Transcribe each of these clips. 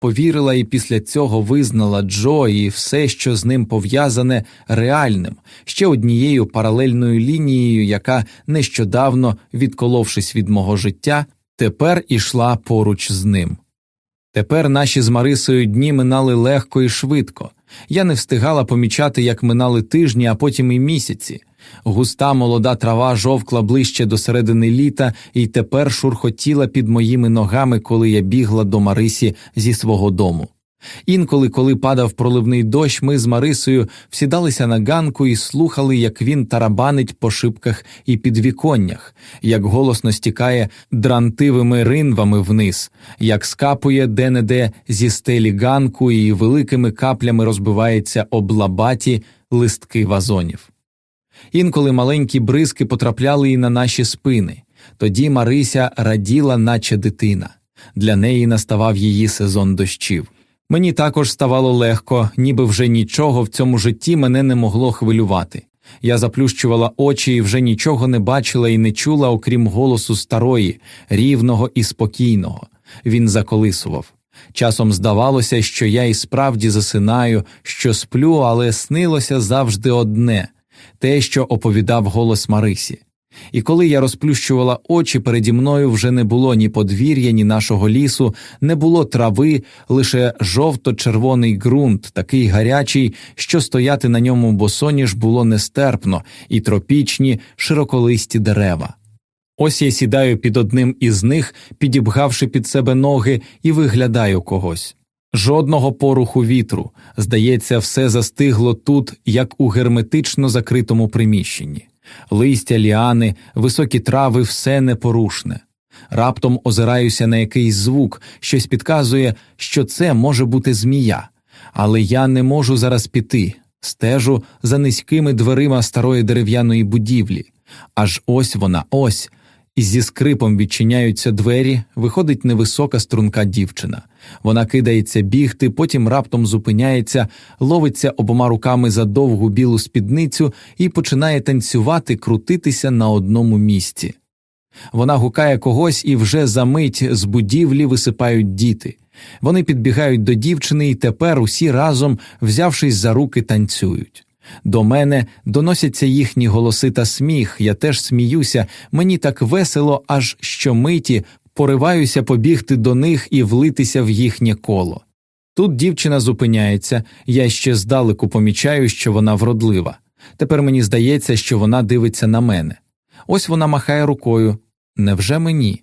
повірила і після цього визнала Джо і все, що з ним пов'язане, реальним, ще однією паралельною лінією, яка нещодавно, відколовшись від мого життя, тепер ішла поруч з ним. Тепер наші з Марисою дні минали легко і швидко. Я не встигала помічати, як минали тижні, а потім і місяці. Густа молода трава жовкла ближче до середини літа і тепер шурхотіла під моїми ногами, коли я бігла до Марисі зі свого дому. Інколи, коли падав проливний дощ, ми з Марисою всідалися на ганку і слухали, як він тарабанить по шибках і підвіконнях, як голосно стікає дрантивими ринвами вниз, як скапує де неде зі стелі ганку і великими каплями розбивається об лабаті листки вазонів. Інколи маленькі бризки потрапляли і на наші спини. Тоді Марися раділа, наче дитина. Для неї наставав її сезон дощів. Мені також ставало легко, ніби вже нічого в цьому житті мене не могло хвилювати. Я заплющувала очі і вже нічого не бачила і не чула, окрім голосу старої, рівного і спокійного. Він заколисував. Часом здавалося, що я і справді засинаю, що сплю, але снилося завжди одне те, що оповідав голос Марисі. І коли я розплющувала очі, переді мною вже не було ні подвір'я, ні нашого лісу, не було трави, лише жовто-червоний ґрунт, такий гарячий, що стояти на ньому босоніж було нестерпно, і тропічні, широколисті дерева. Ось я сідаю під одним із них, підібгавши під себе ноги, і виглядаю когось. Жодного поруху вітру, здається, все застигло тут, як у герметично закритому приміщенні. Листя, ліани, високі трави, все непорушне. Раптом озираюся на якийсь звук, щось підказує, що це може бути змія, але я не можу зараз піти, стежу за низькими дверима старої дерев'яної будівлі. Аж ось вона, ось, і зі скрипом відчиняються двері, виходить невисока струнка дівчина. Вона кидається бігти, потім раптом зупиняється, ловиться обома руками за довгу білу спідницю і починає танцювати, крутитися на одному місці. Вона гукає когось і вже за мить з будівлі висипають діти. Вони підбігають до дівчини і тепер усі разом, взявшись за руки, танцюють. До мене доносяться їхні голоси та сміх, я теж сміюся, мені так весело, аж щомиті пориваюся побігти до них і влитися в їхнє коло. Тут дівчина зупиняється, я ще здалеку помічаю, що вона вродлива. Тепер мені здається, що вона дивиться на мене. Ось вона махає рукою. Невже мені?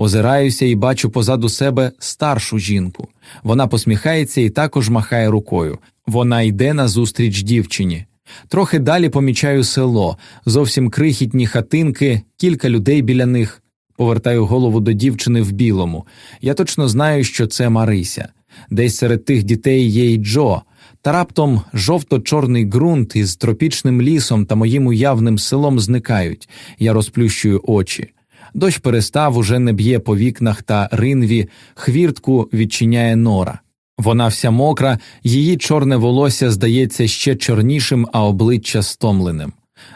Озираюся і бачу позаду себе старшу жінку. Вона посміхається і також махає рукою. Вона йде назустріч дівчині. Трохи далі помічаю село, зовсім крихітні хатинки, кілька людей біля них. Повертаю голову до дівчини в білому. Я точно знаю, що це Марися. Десь серед тих дітей є й Джо, та раптом жовто-чорний ґрунт із тропічним лісом та моїм уявним селом зникають. Я розплющую очі. Дощ перестав, уже не б'є по вікнах та ринві, хвіртку відчиняє нора. Вона вся мокра, її чорне волосся здається ще чорнішим, а обличчя стомленим.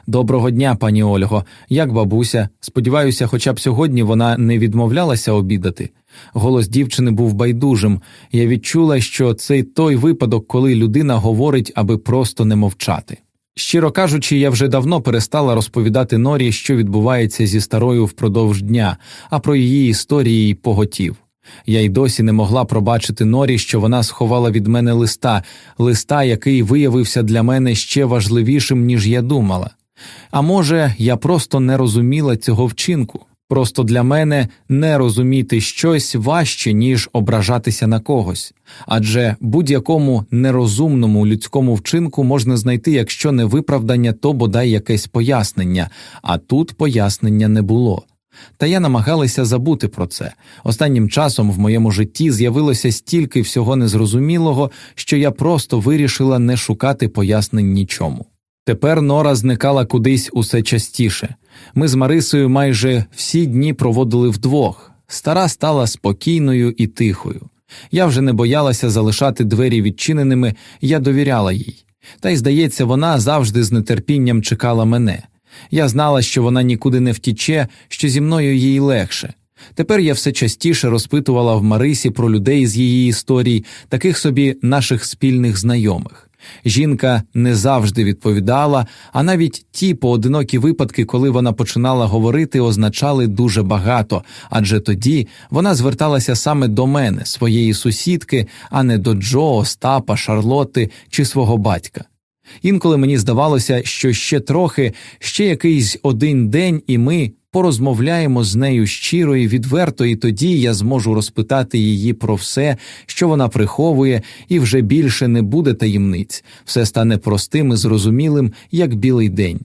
Доброго дня, пані Ольго, як бабуся. Сподіваюся, хоча б сьогодні вона не відмовлялася обідати. Голос дівчини був байдужим, я відчула, що це той випадок, коли людина говорить, аби просто не мовчати. Щиро кажучи, я вже давно перестала розповідати Норі, що відбувається зі старою впродовж дня, а про її історії й поготів. Я й досі не могла пробачити Норі, що вона сховала від мене листа, листа, який виявився для мене ще важливішим, ніж я думала. А може, я просто не розуміла цього вчинку. Просто для мене не розуміти щось важче, ніж ображатися на когось, адже будь-якому нерозумному людському вчинку можна знайти, якщо не виправдання, то бодай якесь пояснення, а тут пояснення не було. Та я намагалася забути про це. Останнім часом в моєму житті з'явилося стільки всього незрозумілого, що я просто вирішила не шукати пояснень нічому. Тепер Нора зникала кудись усе частіше. Ми з Марисою майже всі дні проводили вдвох. Стара стала спокійною і тихою. Я вже не боялася залишати двері відчиненими, я довіряла їй. Та й, здається, вона завжди з нетерпінням чекала мене. Я знала, що вона нікуди не втіче, що зі мною їй легше. Тепер я все частіше розпитувала в Марисі про людей з її історій, таких собі наших спільних знайомих. Жінка не завжди відповідала, а навіть ті поодинокі випадки, коли вона починала говорити, означали дуже багато, адже тоді вона зверталася саме до мене, своєї сусідки, а не до Джо, Остапа, Шарлотти чи свого батька. Інколи мені здавалося, що ще трохи, ще якийсь один день, і ми порозмовляємо з нею щиро і відверто, і тоді я зможу розпитати її про все, що вона приховує, і вже більше не буде таємниць, все стане простим і зрозумілим, як білий день.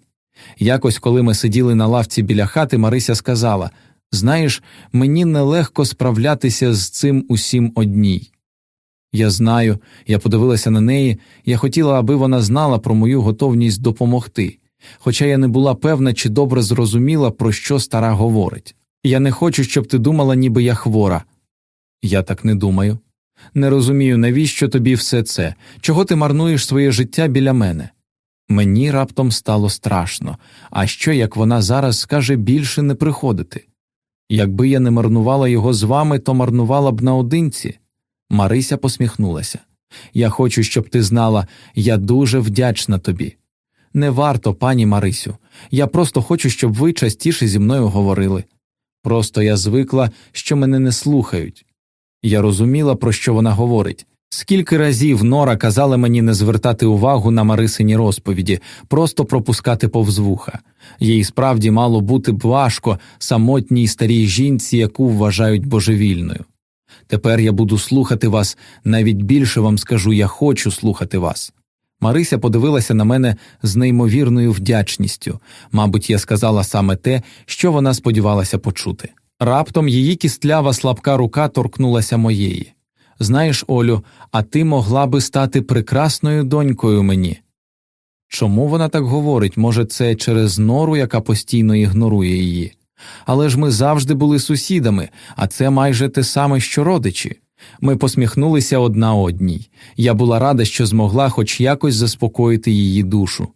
Якось, коли ми сиділи на лавці біля хати, Марися сказала Знаєш, мені нелегко справлятися з цим усім одній. Я знаю, я подивилася на неї, я хотіла, аби вона знала про мою готовність допомогти, хоча я не була певна, чи добре зрозуміла, про що стара говорить. Я не хочу, щоб ти думала, ніби я хвора. Я так не думаю. Не розумію, навіщо тобі все це, чого ти марнуєш своє життя біля мене. Мені раптом стало страшно, а що як вона зараз скаже більше не приходити? Якби я не марнувала його з вами, то марнувала б наодинці. Марися посміхнулася. Я хочу, щоб ти знала, я дуже вдячна тобі. Не варто, пані Марисю, я просто хочу, щоб ви частіше зі мною говорили. Просто я звикла, що мене не слухають. Я розуміла, про що вона говорить. Скільки разів Нора казала мені не звертати увагу на Марисині розповіді, просто пропускати повз вуха. Їй справді мало бути б важко самотній старій жінці, яку вважають божевільною. Тепер я буду слухати вас, навіть більше вам скажу, я хочу слухати вас. Марися подивилася на мене з неймовірною вдячністю мабуть, я сказала саме те, що вона сподівалася почути. Раптом її кістлява слабка рука торкнулася моєї. Знаєш, Олю, а ти могла би стати прекрасною донькою мені. Чому вона так говорить? Може, це через нору, яка постійно ігнорує її? Але ж ми завжди були сусідами, а це майже те саме, що родичі. Ми посміхнулися одна одній. Я була рада, що змогла хоч якось заспокоїти її душу.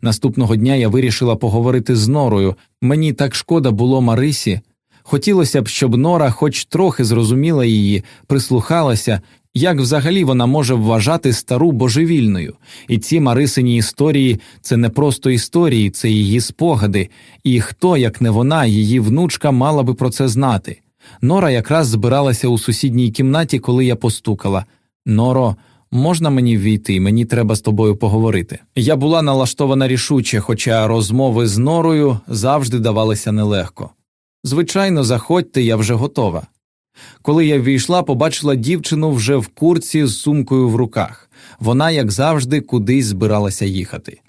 Наступного дня я вирішила поговорити з Норою. Мені так шкода було Марисі. Хотілося б, щоб Нора хоч трохи зрозуміла її, прислухалася, як взагалі вона може вважати стару божевільною, і ці Марисині історії це не просто історії, це її спогади, і хто, як не вона, її внучка, мала би про це знати. Нора якраз збиралася у сусідній кімнаті, коли я постукала. Норо, можна мені ввійти, мені треба з тобою поговорити. Я була налаштована рішуче, хоча розмови з Норою завжди давалися нелегко. Звичайно, заходьте, я вже готова. Коли я ввійшла, побачила дівчину вже в курці з сумкою в руках. Вона, як завжди, кудись збиралася їхати.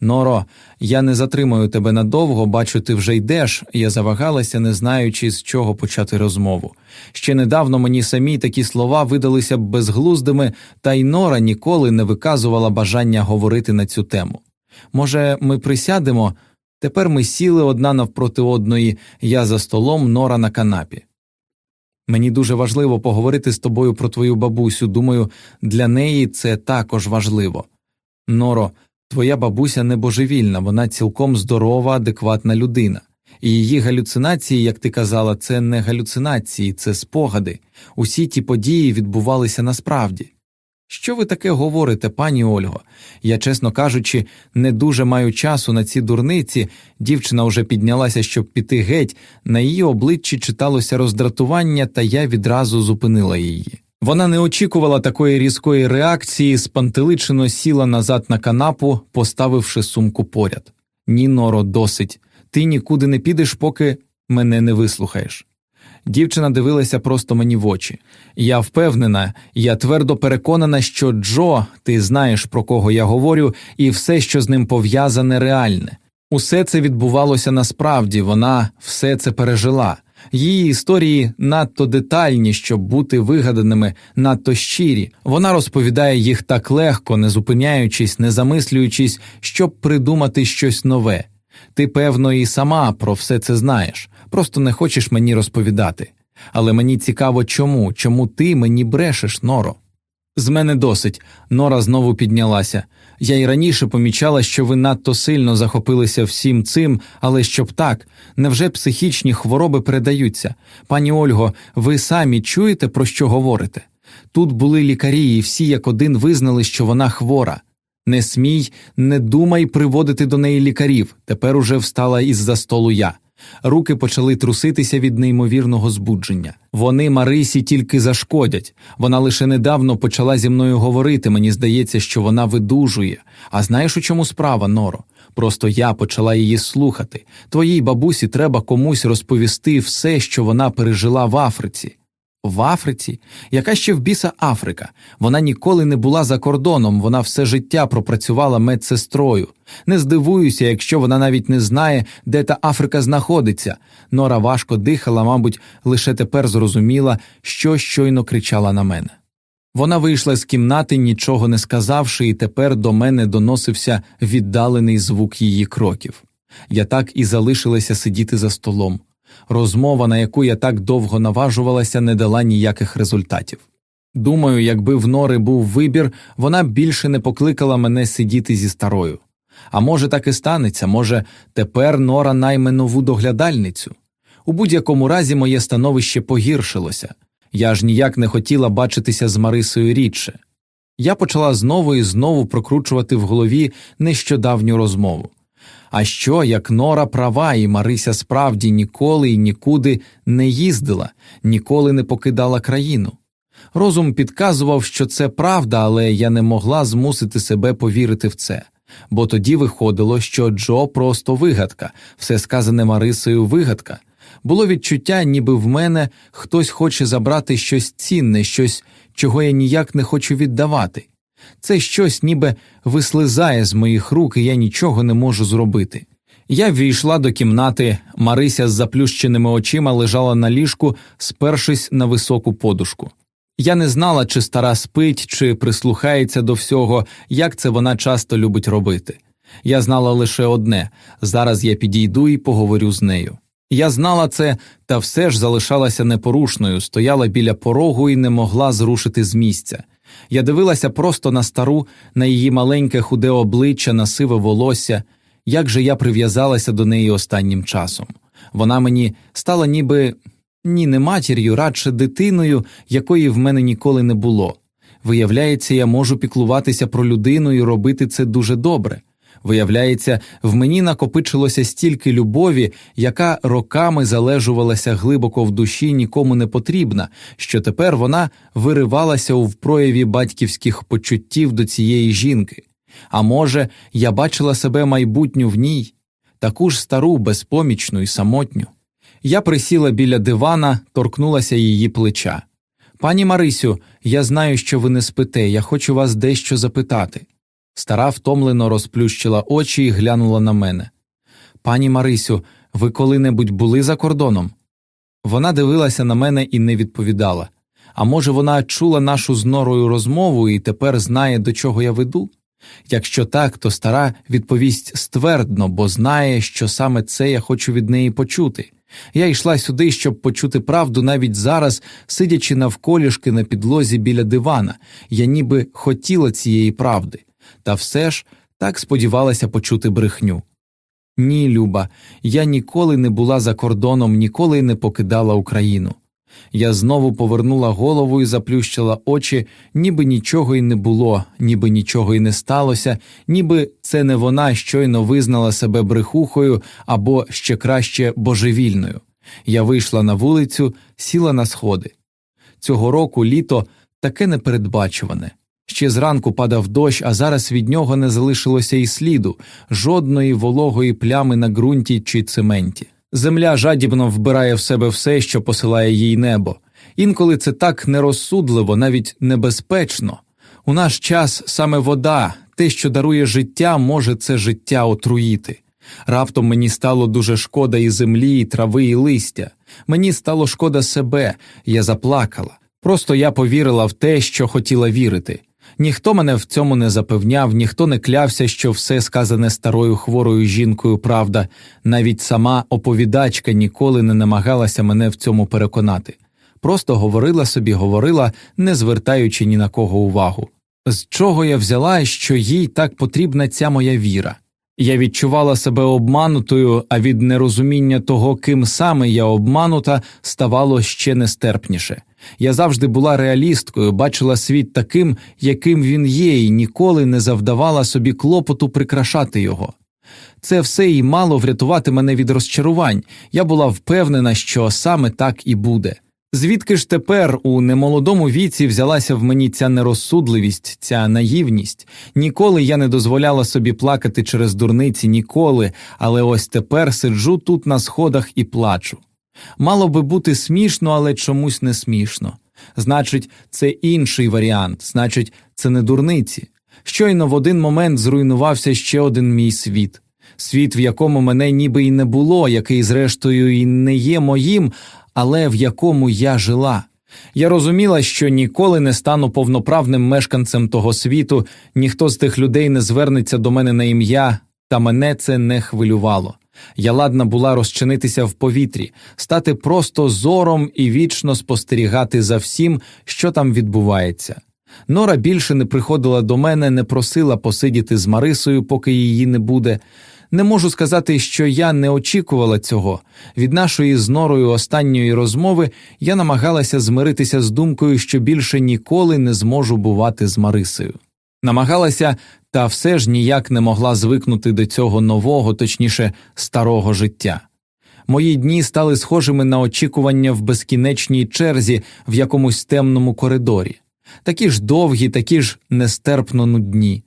Норо, я не затримую тебе надовго, бачу, ти вже йдеш. Я завагалася, не знаючи, з чого почати розмову. Ще недавно мені самі такі слова видалися б безглуздими, та й Нора ніколи не виказувала бажання говорити на цю тему. Може, ми присядемо? Тепер ми сіли одна навпроти одної, я за столом, Нора на канапі. Мені дуже важливо поговорити з тобою про твою бабусю. Думаю, для неї це також важливо. Норо, твоя бабуся не божевільна, вона цілком здорова, адекватна людина. І її галюцинації, як ти казала, це не галюцинації, це спогади. Усі ті події відбувалися насправді. Що ви таке говорите, пані Ольго? Я, чесно кажучи, не дуже маю часу на ці дурниці. Дівчина уже піднялася, щоб піти геть, на її обличчі читалося роздратування, та я відразу зупинила її. Вона не очікувала такої різкої реакції, спантеличено сіла назад на канапу, поставивши сумку поряд. Ні, Норо, досить. Ти нікуди не підеш, поки мене не вислухаєш. Дівчина дивилася просто мені в очі. Я впевнена, я твердо переконана, що Джо, ти знаєш, про кого я говорю, і все, що з ним пов'язане, реальне. Усе це відбувалося насправді, вона все це пережила. Її історії надто детальні, щоб бути вигаданими, надто щирі. Вона розповідає їх так легко, не зупиняючись, не замислюючись, щоб придумати щось нове. Ти, певно, і сама про все це знаєш, просто не хочеш мені розповідати. Але мені цікаво, чому, чому ти мені брешеш, Норо. З мене досить. Нора знову піднялася. Я й раніше помічала, що ви надто сильно захопилися всім цим, але щоб так, невже психічні хвороби передаються? Пані Ольго, ви самі чуєте, про що говорите? Тут були лікарі, і всі як один визнали, що вона хвора. Не смій, не думай приводити до неї лікарів. Тепер уже встала із за столу я. Руки почали труситися від неймовірного збудження. Вони Марисі тільки зашкодять. Вона лише недавно почала зі мною говорити. Мені здається, що вона видужує. А знаєш, у чому справа, Норо? Просто я почала її слухати. Твоїй бабусі треба комусь розповісти все, що вона пережила в Африці. В Африці? Яка ще в біса Африка? Вона ніколи не була за кордоном, вона все життя пропрацювала медсестрою. Не здивуюся, якщо вона навіть не знає, де та Африка знаходиться. Нора важко дихала, мабуть, лише тепер зрозуміла, що щойно кричала на мене. Вона вийшла з кімнати, нічого не сказавши, і тепер до мене доносився віддалений звук її кроків. Я так і залишилася сидіти за столом. Розмова, на яку я так довго наважувалася, не дала ніяких результатів. Думаю, якби в Нори був вибір, вона більше не покликала мене сидіти зі старою. А може, так і станеться, може, тепер Нора найме нову доглядальницю. У будь-якому разі моє становище погіршилося я ж ніяк не хотіла бачитися з Марисою рідше. Я почала знову і знову прокручувати в голові нещодавню розмову. А що, як Нора права, і Марися справді ніколи і нікуди не їздила, ніколи не покидала країну? Розум підказував, що це правда, але я не могла змусити себе повірити в це, бо тоді виходило, що Джо просто вигадка, все сказане Марисою вигадка. Було відчуття, ніби в мене хтось хоче забрати щось цінне, щось, чого я ніяк не хочу віддавати. Це щось ніби вислизає з моїх рук, і я нічого не можу зробити. Я ввійшла до кімнати, Марися з заплющеними очима лежала на ліжку, спершись на високу подушку. Я не знала, чи стара спить, чи прислухається до всього, як це вона часто любить робити. Я знала лише одне зараз я підійду і поговорю з нею. Я знала це, та все ж залишалася непорушною, стояла біля порогу і не могла зрушити з місця. Я дивилася просто на стару, на її маленьке худе обличчя, на сиве волосся, як же я прив'язалася до неї останнім часом. Вона мені стала ніби ні, не матір'ю, радше дитиною, якої в мене ніколи не було. Виявляється, я можу піклуватися про людину і робити це дуже добре. Виявляється, в мені накопичилося стільки любові, яка роками залежувалася глибоко в душі, нікому не потрібна, що тепер вона виривалася у прояві батьківських почуттів до цієї жінки. А може, я бачила себе майбутню в ній, таку ж стару, безпомічну і самотню. Я присіла біля дивана, торкнулася її плеча. Пані Марисю, я знаю, що ви не спите, я хочу вас дещо запитати. Стара втомлено розплющила очі і глянула на мене. Пані Марисю, ви коли-небудь були за кордоном? Вона дивилася на мене і не відповідала. А може, вона чула нашу з норою розмову і тепер знає, до чого я веду? Якщо так, то стара відповість ствердно, бо знає, що саме це я хочу від неї почути. Я йшла сюди, щоб почути правду навіть зараз, сидячи навколішки на підлозі біля дивана, я ніби хотіла цієї правди та все ж так сподівалася почути брехню. Ні, Люба, я ніколи не була за кордоном, ніколи не покидала Україну. Я знову повернула голову і заплющила очі, ніби нічого й не було, ніби нічого й не сталося, ніби це не вона щойно визнала себе брехухою або ще краще божевільною. Я вийшла на вулицю, сіла на сходи. Цього року літо таке непередбачуване. Ще зранку падав дощ, а зараз від нього не залишилося і сліду, жодної вологої плями на ґрунті чи цементі. Земля жадібно вбирає в себе все, що посилає їй небо. Інколи це так нерозсудливо, навіть небезпечно. У наш час саме вода, те, що дарує життя, може це життя отруїти. Раптом мені стало дуже шкода і землі, і трави, і листя. Мені стало шкода себе, я заплакала. Просто я повірила в те, що хотіла вірити. Ніхто мене в цьому не запевняв, ніхто не клявся, що все сказане старою хворою жінкою правда, навіть сама оповідачка ніколи не намагалася мене в цьому переконати. просто говорила собі, говорила, не звертаючи ні на кого увагу. З чого я взяла, що їй так потрібна ця моя віра? Я відчувала себе обманутою, а від нерозуміння того, ким саме я обманута, ставало ще нестерпніше. Я завжди була реалісткою, бачила світ таким, яким він є, і ніколи не завдавала собі клопоту прикрашати його. Це все і мало врятувати мене від розчарувань. Я була впевнена, що саме так і буде. Звідки ж тепер у немолодому віці взялася в мені ця нерозсудливість, ця наївність? Ніколи я не дозволяла собі плакати через дурниці, ніколи, але ось тепер сиджу тут на сходах і плачу. Мало би бути смішно, але чомусь не смішно. Значить, це інший варіант, значить, це не дурниці. Щойно в один момент зруйнувався ще один мій світ, світ, в якому мене ніби й не було, який, зрештою, і не є моїм, але в якому я жила. Я розуміла, що ніколи не стану повноправним мешканцем того світу, ніхто з тих людей не звернеться до мене на ім'я, та мене це не хвилювало. Я ладна була розчинитися в повітрі, стати просто зором і вічно спостерігати за всім, що там відбувається. Нора більше не приходила до мене, не просила посидіти з Марисою, поки її не буде. Не можу сказати, що я не очікувала цього. Від нашої з норою останньої розмови я намагалася змиритися з думкою, що більше ніколи не зможу бувати з Марисою. Намагалася, та все ж ніяк не могла звикнути до цього нового, точніше, старого життя. Мої дні стали схожими на очікування в безкінечній черзі в якомусь темному коридорі, такі ж довгі, такі ж нестерпно нудні.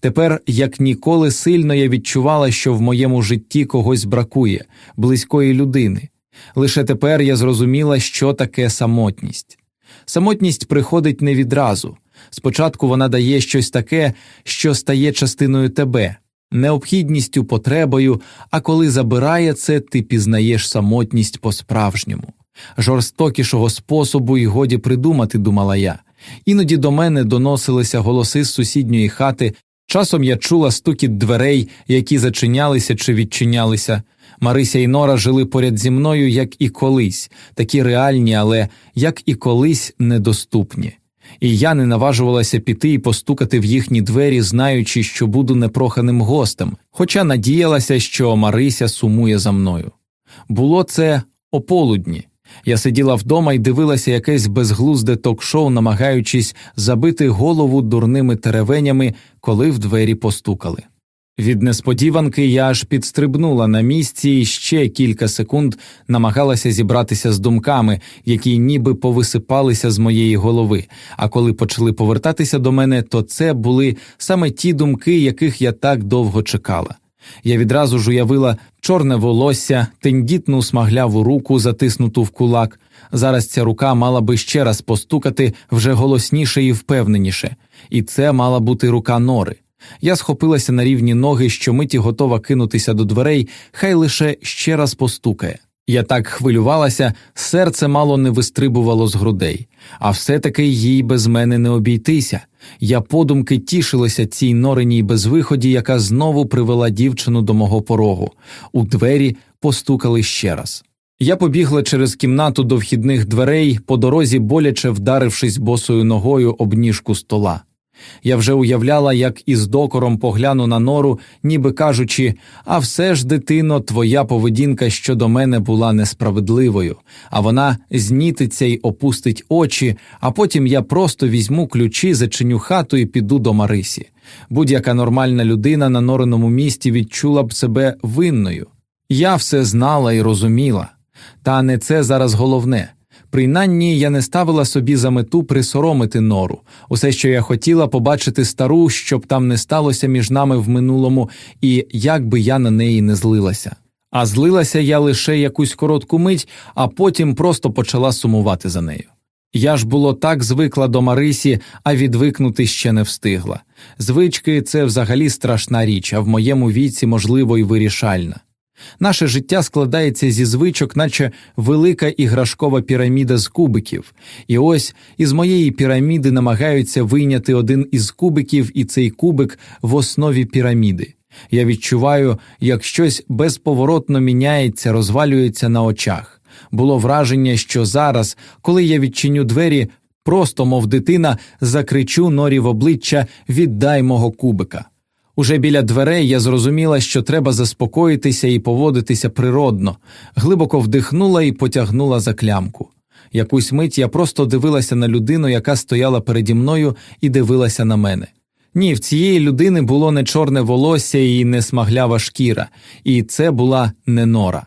Тепер, як ніколи сильно я відчувала, що в моєму житті когось бракує, близької людини. Лише тепер я зрозуміла, що таке самотність. Самотність приходить не відразу. Спочатку вона дає щось таке, що стає частиною тебе, необхідністю, потребою, а коли забирає це, ти пізнаєш самотність по справжньому. Жорстокішого способу й годі придумати, думала я. Іноді до мене доносилися голоси з сусідньої хати, Часом я чула стукіт дверей, які зачинялися чи відчинялися. Марися і Нора жили поряд зі мною, як і колись, такі реальні, але як і колись недоступні. І я не наважувалася піти і постукати в їхні двері, знаючи, що буду непроханим гостем, хоча надіялася, що Марися сумує за мною. Було це ополудні. Я сиділа вдома і дивилася якесь безглузде ток-шоу, намагаючись забити голову дурними теревенями, коли в двері постукали. Від несподіванки я аж підстрибнула на місці і ще кілька секунд намагалася зібратися з думками, які ніби повисипалися з моєї голови. А коли почали повертатися до мене, то це були саме ті думки, яких я так довго чекала. Я відразу ж уявила чорне волосся, тендітну смагляву руку, затиснуту в кулак. Зараз ця рука мала би ще раз постукати вже голосніше і впевненіше, і це мала бути рука нори. Я схопилася на рівні ноги, що миті готова кинутися до дверей, хай лише ще раз постукає. Я так хвилювалася, серце мало не вистрибувало з грудей, а все таки їй без мене не обійтися. Я подумки тішилася цій нореній безвиході, яка знову привела дівчину до мого порогу. У двері постукали ще раз. Я побігла через кімнату до вхідних дверей, по дорозі боляче вдарившись босою ногою об ніжку стола. Я вже уявляла, як із докором погляну на нору, ніби кажучи, а все ж, дитино, твоя поведінка щодо мене була несправедливою, а вона знітиться й опустить очі, а потім я просто візьму ключі, зачиню хату і піду до Марисі. Будь-яка нормальна людина на нореному місці відчула б себе винною. Я все знала і розуміла. Та не це зараз головне. Принаймні я не ставила собі за мету присоромити нору, усе, що я хотіла побачити стару, щоб там не сталося між нами в минулому, і як би я на неї не злилася. А злилася я лише якусь коротку мить, а потім просто почала сумувати за нею. Я ж було так звикла до Марисі, а відвикнути ще не встигла. Звички це взагалі страшна річ, а в моєму віці, можливо, й вирішальна. Наше життя складається зі звичок, наче велика іграшкова піраміда з кубиків, і ось із моєї піраміди намагаються вийняти один із кубиків, і цей кубик в основі піраміди. Я відчуваю, як щось безповоротно міняється, розвалюється на очах. Було враження, що зараз, коли я відчиню двері, просто, мов дитина, закричу норі в обличчя Віддай мого кубика. Уже біля дверей я зрозуміла, що треба заспокоїтися і поводитися природно, глибоко вдихнула і потягнула за клямку. Якусь мить я просто дивилася на людину, яка стояла переді мною, і дивилася на мене. Ні, в цієї людини було не чорне волосся і не смаглява шкіра, і це була не нора.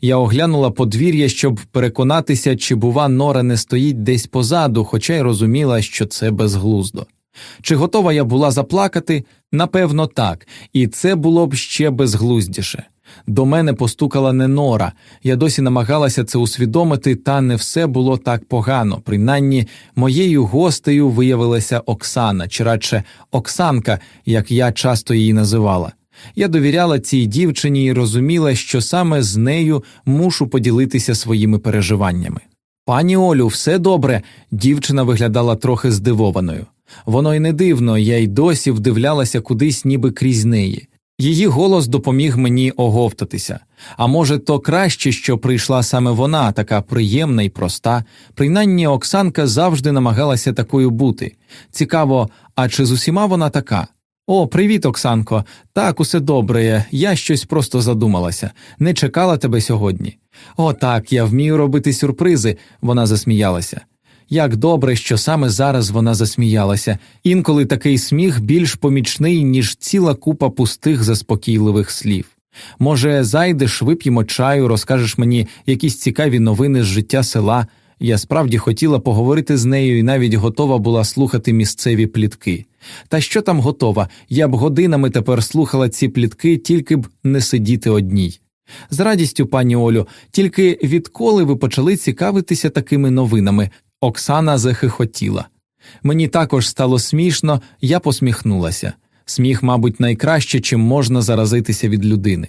Я оглянула подвір'я, щоб переконатися, чи, бува, нора не стоїть десь позаду, хоча й розуміла, що це безглуздо. Чи готова я була заплакати? Напевно, так, і це було б ще безглуздіше. До мене постукала не нора, я досі намагалася це усвідомити, та не все було так погано. Принаймні, моєю гостею виявилася Оксана, чи радше Оксанка, як я часто її називала. Я довіряла цій дівчині і розуміла, що саме з нею мушу поділитися своїми переживаннями. Пані Олю, все добре. Дівчина виглядала трохи здивованою. Воно й не дивно, я й досі вдивлялася кудись, ніби крізь неї. Її голос допоміг мені оговтатися. А може, то краще, що прийшла саме вона, така приємна і проста. Принаймні, Оксанка завжди намагалася такою бути. Цікаво, а чи з усіма вона така? О, привіт, Оксанко. Так, усе добре. Я щось просто задумалася. Не чекала тебе сьогодні. О, так, я вмію робити сюрпризи, вона засміялася. Як добре, що саме зараз вона засміялася, інколи такий сміх більш помічний, ніж ціла купа пустих заспокійливих слів. Може, зайдеш, вип'ємо чаю, розкажеш мені якісь цікаві новини з життя села. Я справді хотіла поговорити з нею і навіть готова була слухати місцеві плітки. Та що там готова? Я б годинами тепер слухала ці плітки, тільки б не сидіти одній. З радістю, пані Олю, тільки відколи ви почали цікавитися такими новинами, Оксана захихотіла. Мені також стало смішно, я посміхнулася. Сміх, мабуть, найкраще, чим можна заразитися від людини.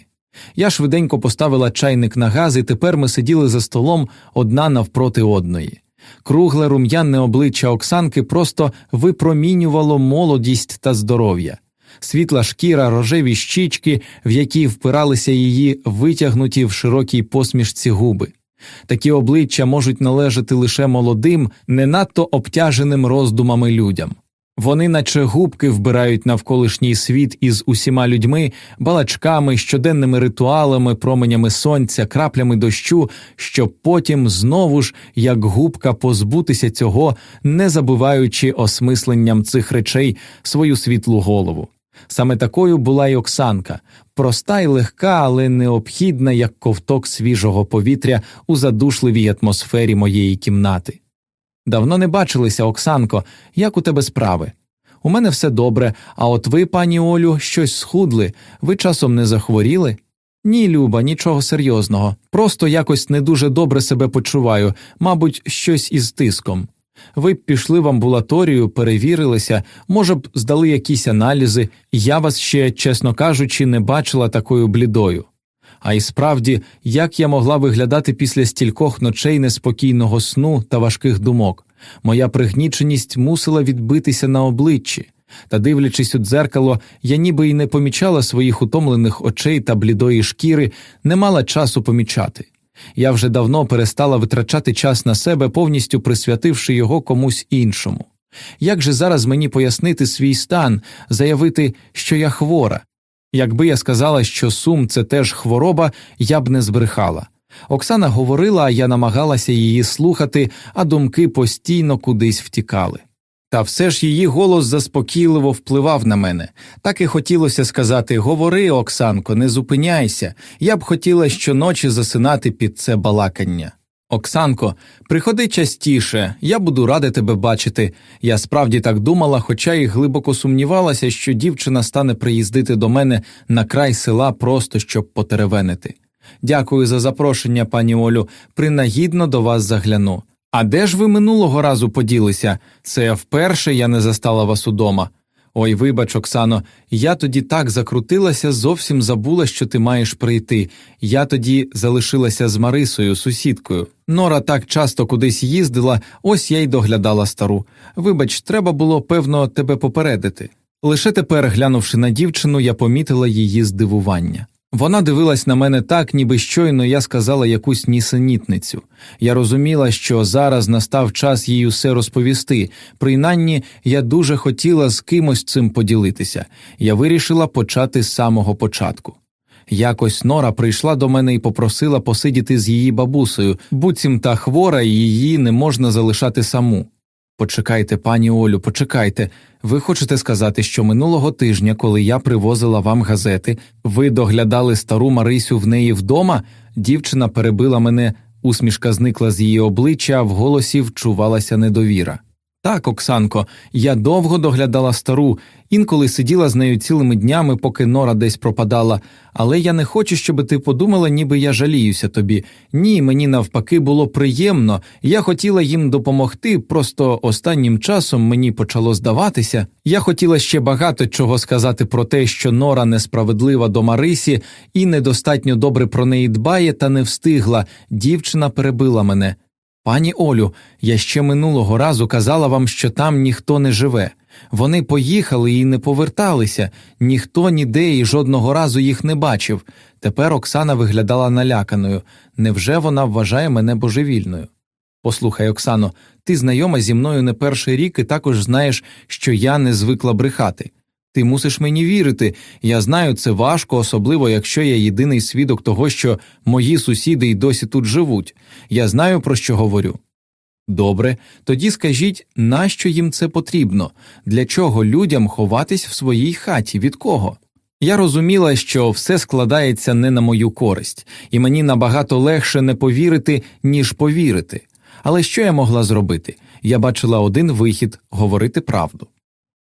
Я швиденько поставила чайник на газ, і тепер ми сиділи за столом одна навпроти одної. Кругле рум'яне обличчя Оксанки просто випромінювало молодість та здоров'я, світла шкіра, рожеві щічки, в які впиралися її витягнуті в широкій посмішці губи. Такі обличчя можуть належати лише молодим, не надто обтяженим роздумами людям. Вони, наче губки, вбирають навколишній світ із усіма людьми, балачками, щоденними ритуалами, променями сонця, краплями дощу, щоб потім знову ж, як губка, позбутися цього, не забуваючи осмисленням цих речей свою світлу голову. Саме такою була й Оксанка, проста й легка, але необхідна, як ковток свіжого повітря у задушливій атмосфері моєї кімнати. Давно не бачилися, Оксанко, як у тебе справи? У мене все добре, а от ви, пані Олю, щось схудли, ви часом не захворіли? Ні, Люба, нічого серйозного. Просто якось не дуже добре себе почуваю, мабуть, щось із тиском. Ви б пішли в амбулаторію, перевірилися, може б, здали якісь аналізи, я вас ще, чесно кажучи, не бачила такою блідою. А й справді, як я могла виглядати після стількох ночей неспокійного сну та важких думок, моя пригніченість мусила відбитися на обличчі, та, дивлячись у дзеркало, я ніби й не помічала своїх утомлених очей та блідої шкіри, не мала часу помічати. Я вже давно перестала витрачати час на себе, повністю присвятивши його комусь іншому. Як же зараз мені пояснити свій стан, заявити, що я хвора? Якби я сказала, що сум це теж хвороба, я б не збрехала. Оксана говорила, а я намагалася її слухати, а думки постійно кудись втікали. Та все ж її голос заспокійливо впливав на мене. Так і хотілося сказати Говори, Оксанко, не зупиняйся. Я б хотіла щоночі засинати під це балакання. Оксанко, приходи частіше, я буду рада тебе бачити. Я справді так думала, хоча й глибоко сумнівалася, що дівчина стане приїздити до мене на край села просто щоб потеревенити. Дякую за запрошення, пані Олю, принагідно до вас загляну. А де ж ви минулого разу поділися? Це вперше я не застала вас удома. Ой, вибач, Оксано, я тоді так закрутилася, зовсім забула, що ти маєш прийти. Я тоді залишилася з Марисою, сусідкою. Нора так часто кудись їздила, ось я й доглядала стару. Вибач, треба було, певно, тебе попередити. Лише тепер, глянувши на дівчину, я помітила її здивування. Вона дивилась на мене так, ніби щойно я сказала якусь нісенітницю. Я розуміла, що зараз настав час їй усе розповісти, принаймні я дуже хотіла з кимось цим поділитися. Я вирішила почати з самого початку. Якось Нора прийшла до мене і попросила посидіти з її бабусею, буцім та хвора, її не можна залишати саму. Почекайте, пані Олю, почекайте. Ви хочете сказати, що минулого тижня, коли я привозила вам газети, ви доглядали стару Марисю в неї вдома? Дівчина перебила мене, усмішка зникла з її обличчя, в голосі вчувалася недовіра. Так, Оксанко, я довго доглядала стару, інколи сиділа з нею цілими днями, поки нора десь пропадала, але я не хочу, щоб ти подумала, ніби я жаліюся тобі. Ні, мені навпаки було приємно, я хотіла їм допомогти, просто останнім часом мені почало здаватися. Я хотіла ще багато чого сказати про те, що нора несправедлива до Марисі і недостатньо добре про неї дбає, та не встигла. Дівчина перебила мене. Пані Олю, я ще минулого разу казала вам, що там ніхто не живе. Вони поїхали і не поверталися, ніхто ніде і жодного разу їх не бачив. Тепер Оксана виглядала наляканою. Невже вона вважає мене божевільною? Послухай, Оксано, ти знайома зі мною не перший рік і також знаєш, що я не звикла брехати. Ти мусиш мені вірити. Я знаю, це важко, особливо якщо я єдиний свідок того, що мої сусіди й досі тут живуть. Я знаю, про що говорю. Добре, тоді скажіть, нащо їм це потрібно, для чого людям ховатись в своїй хаті, від кого? Я розуміла, що все складається не на мою користь, і мені набагато легше не повірити, ніж повірити. Але що я могла зробити? Я бачила один вихід говорити правду.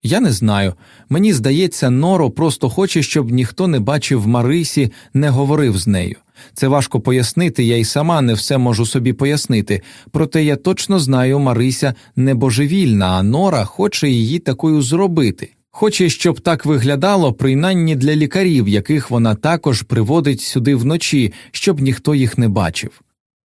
Я не знаю. Мені здається, Норо просто хоче, щоб ніхто не бачив Марисі, не говорив з нею. Це важко пояснити, я й сама не все можу собі пояснити, проте я точно знаю, Марися не божевільна, а Нора хоче її такою зробити. Хоче, щоб так виглядало, принаймні для лікарів, яких вона також приводить сюди вночі, щоб ніхто їх не бачив.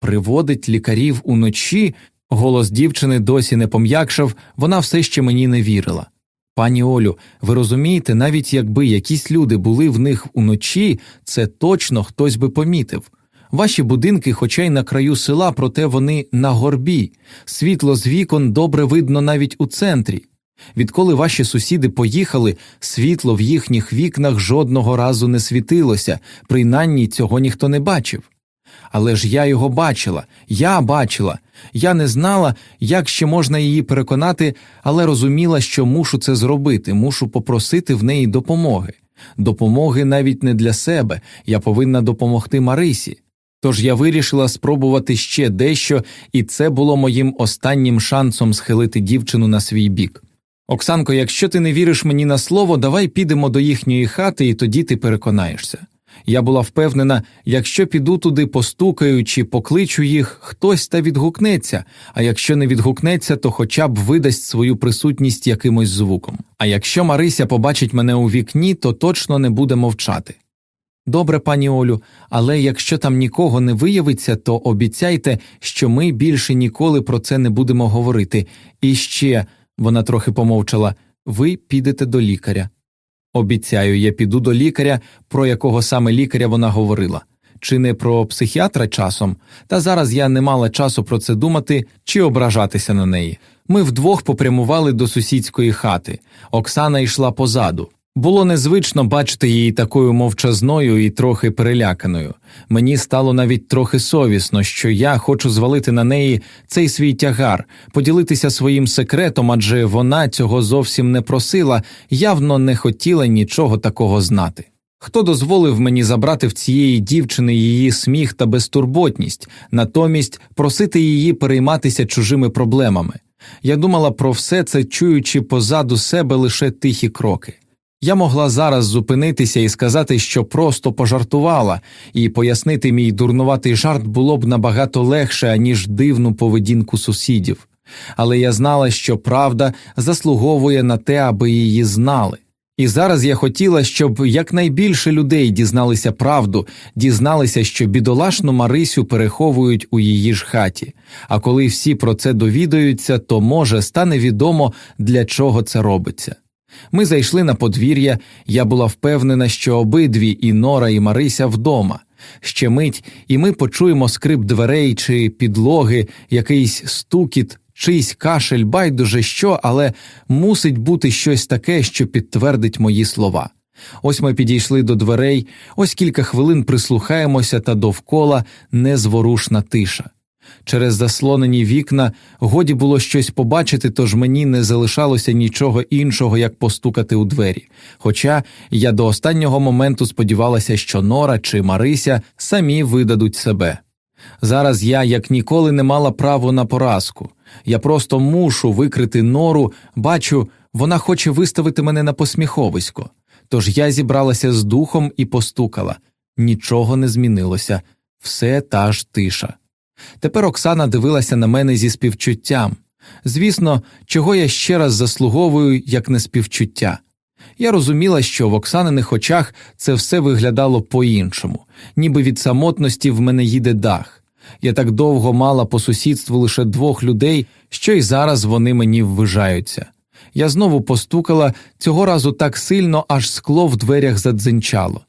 Приводить лікарів уночі. Голос дівчини досі не пом'якшав, вона все ще мені не вірила. Пані Олю, ви розумієте, навіть якби якісь люди були в них уночі, це точно хтось би помітив. Ваші будинки, хоча й на краю села, проте вони на горбі, світло з вікон добре видно навіть у центрі. Відколи ваші сусіди поїхали, світло в їхніх вікнах жодного разу не світилося, принаймні цього ніхто не бачив. Але ж я його бачила, я бачила, я не знала, як ще можна її переконати, але розуміла, що мушу це зробити, мушу попросити в неї допомоги. Допомоги навіть не для себе, я повинна допомогти Марисі. Тож я вирішила спробувати ще дещо, і це було моїм останнім шансом схилити дівчину на свій бік. Оксанко, якщо ти не віриш мені на слово, давай підемо до їхньої хати, і тоді ти переконаєшся. Я була впевнена, якщо піду туди, постукаючи, покличу їх, хтось та відгукнеться, а якщо не відгукнеться, то хоча б видасть свою присутність якимось звуком. А якщо Марися побачить мене у вікні, то точно не буде мовчати. Добре, пані Олю, але якщо там нікого не виявиться, то обіцяйте, що ми більше ніколи про це не будемо говорити. І ще, вона трохи помовчала, ви підете до лікаря. Обіцяю, я піду до лікаря, про якого саме лікаря вона говорила, чи не про психіатра часом, та зараз я не мала часу про це думати чи ображатися на неї. Ми вдвох попрямували до сусідської хати. Оксана йшла позаду. Було незвично бачити її такою мовчазною і трохи переляканою. Мені стало навіть трохи совісно, що я хочу звалити на неї цей свій тягар, поділитися своїм секретом, адже вона цього зовсім не просила, явно не хотіла нічого такого знати. Хто дозволив мені забрати в цієї дівчини її сміх та безтурботність, натомість просити її перейматися чужими проблемами? Я думала про все це, чуючи позаду себе лише тихі кроки. Я могла зараз зупинитися і сказати, що просто пожартувала, і пояснити мій дурнуватий жарт було б набагато легше, аніж дивну поведінку сусідів, але я знала, що правда заслуговує на те, аби її знали. І зараз я хотіла, щоб якнайбільше людей дізналися правду, дізналися, що бідолашну Марисю переховують у її ж хаті. А коли всі про це довідаються, то може стане відомо, для чого це робиться. Ми зайшли на подвір'я, я була впевнена, що обидві і Нора, і Марися вдома. Ще мить, і ми почуємо скрип дверей чи підлоги, якийсь стукіт, чийсь кашель, байдуже що, але мусить бути щось таке, що підтвердить мої слова. Ось ми підійшли до дверей, ось кілька хвилин прислухаємося, та довкола незворушна тиша. Через заслонені вікна годі було щось побачити, тож мені не залишалося нічого іншого, як постукати у двері. Хоча я до останнього моменту сподівалася, що Нора чи Марися самі видадуть себе. Зараз я, як ніколи, не мала права на поразку. Я просто мушу викрити нору, бачу, вона хоче виставити мене на посміховисько. Тож я зібралася з духом і постукала. Нічого не змінилося, все та ж тиша. Тепер Оксана дивилася на мене зі співчуттям. Звісно, чого я ще раз заслуговую, як не співчуття. Я розуміла, що в Оксаниних очах це все виглядало по іншому, ніби від самотності в мене їде дах. Я так довго мала по сусідству лише двох людей, що й зараз вони мені ввижаються. Я знову постукала цього разу так сильно, аж скло в дверях задзинчало.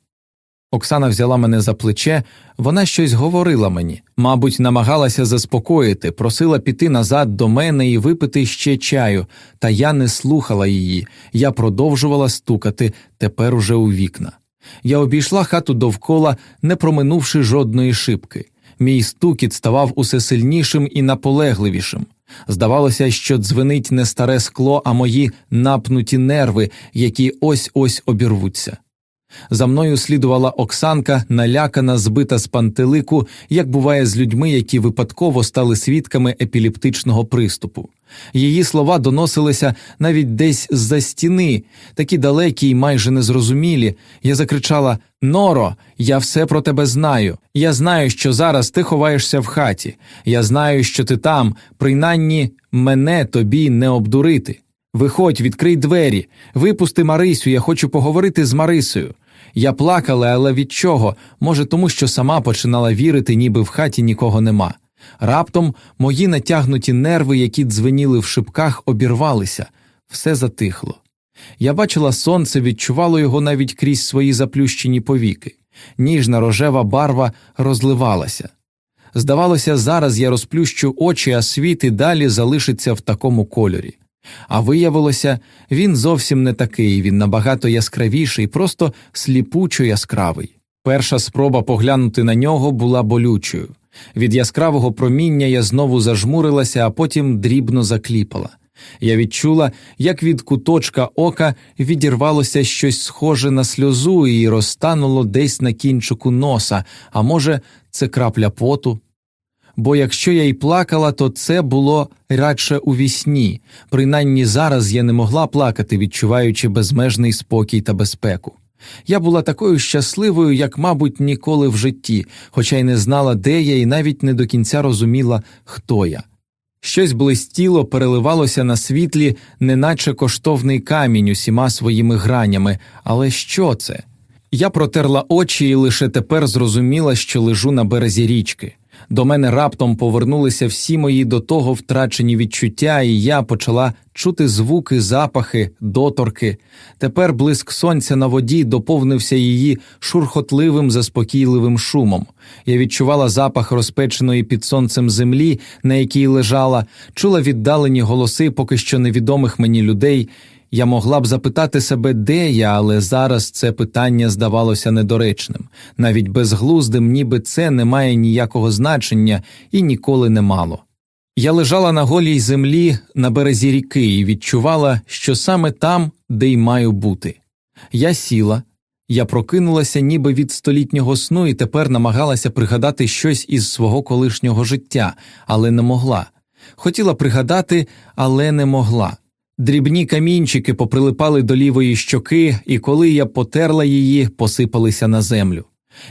Оксана взяла мене за плече, вона щось говорила мені, мабуть, намагалася заспокоїти, просила піти назад до мене і випити ще чаю, та я не слухала її, я продовжувала стукати тепер уже у вікна. Я обійшла хату довкола, не проминувши жодної шибки. Мій стукіт ставав усе сильнішим і наполегливішим. Здавалося, що дзвенить не старе скло, а мої напнуті нерви, які ось ось обірвуться. За мною слідувала Оксанка, налякана, збита з пантелику, як буває з людьми, які випадково стали свідками епілептичного приступу. Її слова доносилися навіть десь з за стіни, такі далекі й майже незрозумілі. Я закричала Норо, я все про тебе знаю. Я знаю, що зараз ти ховаєшся в хаті. Я знаю, що ти там, принаймні мене тобі не обдурити. Виходь, відкрий двері, випусти Марисю, я хочу поговорити з Марисою. Я плакала, але від чого? Може, тому що сама починала вірити, ніби в хаті нікого нема. Раптом мої натягнуті нерви, які дзвеніли в шибках, обірвалися, все затихло. Я бачила сонце, відчувало його навіть крізь свої заплющені повіки. Ніжна рожева барва розливалася. Здавалося, зараз я розплющу очі, а світ і далі залишиться в такому кольорі. А виявилося, він зовсім не такий, він набагато яскравіший, просто сліпучо яскравий. Перша спроба поглянути на нього була болючою. Від яскравого проміння я знову зажмурилася, а потім дрібно закліпала. Я відчула, як від куточка ока відірвалося щось схоже на сльозу і розтануло десь на кінчику носа, а може, це крапля поту бо якщо я й плакала, то це було радше у вісні, принаймні зараз я не могла плакати, відчуваючи безмежний спокій та безпеку. Я була такою щасливою, як, мабуть, ніколи в житті, хоча й не знала, де я, і навіть не до кінця розуміла, хто я. Щось блистіло, переливалося на світлі, неначе коштовний камінь усіма своїми гранями, але що це? Я протерла очі і лише тепер зрозуміла, що лежу на березі річки. До мене раптом повернулися всі мої до того втрачені відчуття, і я почала чути звуки, запахи, доторки. Тепер блиск сонця на воді доповнився її шурхотливим, заспокійливим шумом. Я відчувала запах розпеченої під сонцем землі, на якій лежала, чула віддалені голоси поки що невідомих мені людей. Я могла б запитати себе, де я, але зараз це питання здавалося недоречним, навіть безглуздим, ніби це не має ніякого значення і ніколи не мало. Я лежала на голій землі на березі ріки і відчувала, що саме там, де й маю бути. Я сіла, я прокинулася ніби від столітнього сну і тепер намагалася пригадати щось із свого колишнього життя, але не могла. Хотіла пригадати, але не могла. Дрібні камінчики поприлипали до лівої щоки, і коли я потерла її, посипалися на землю.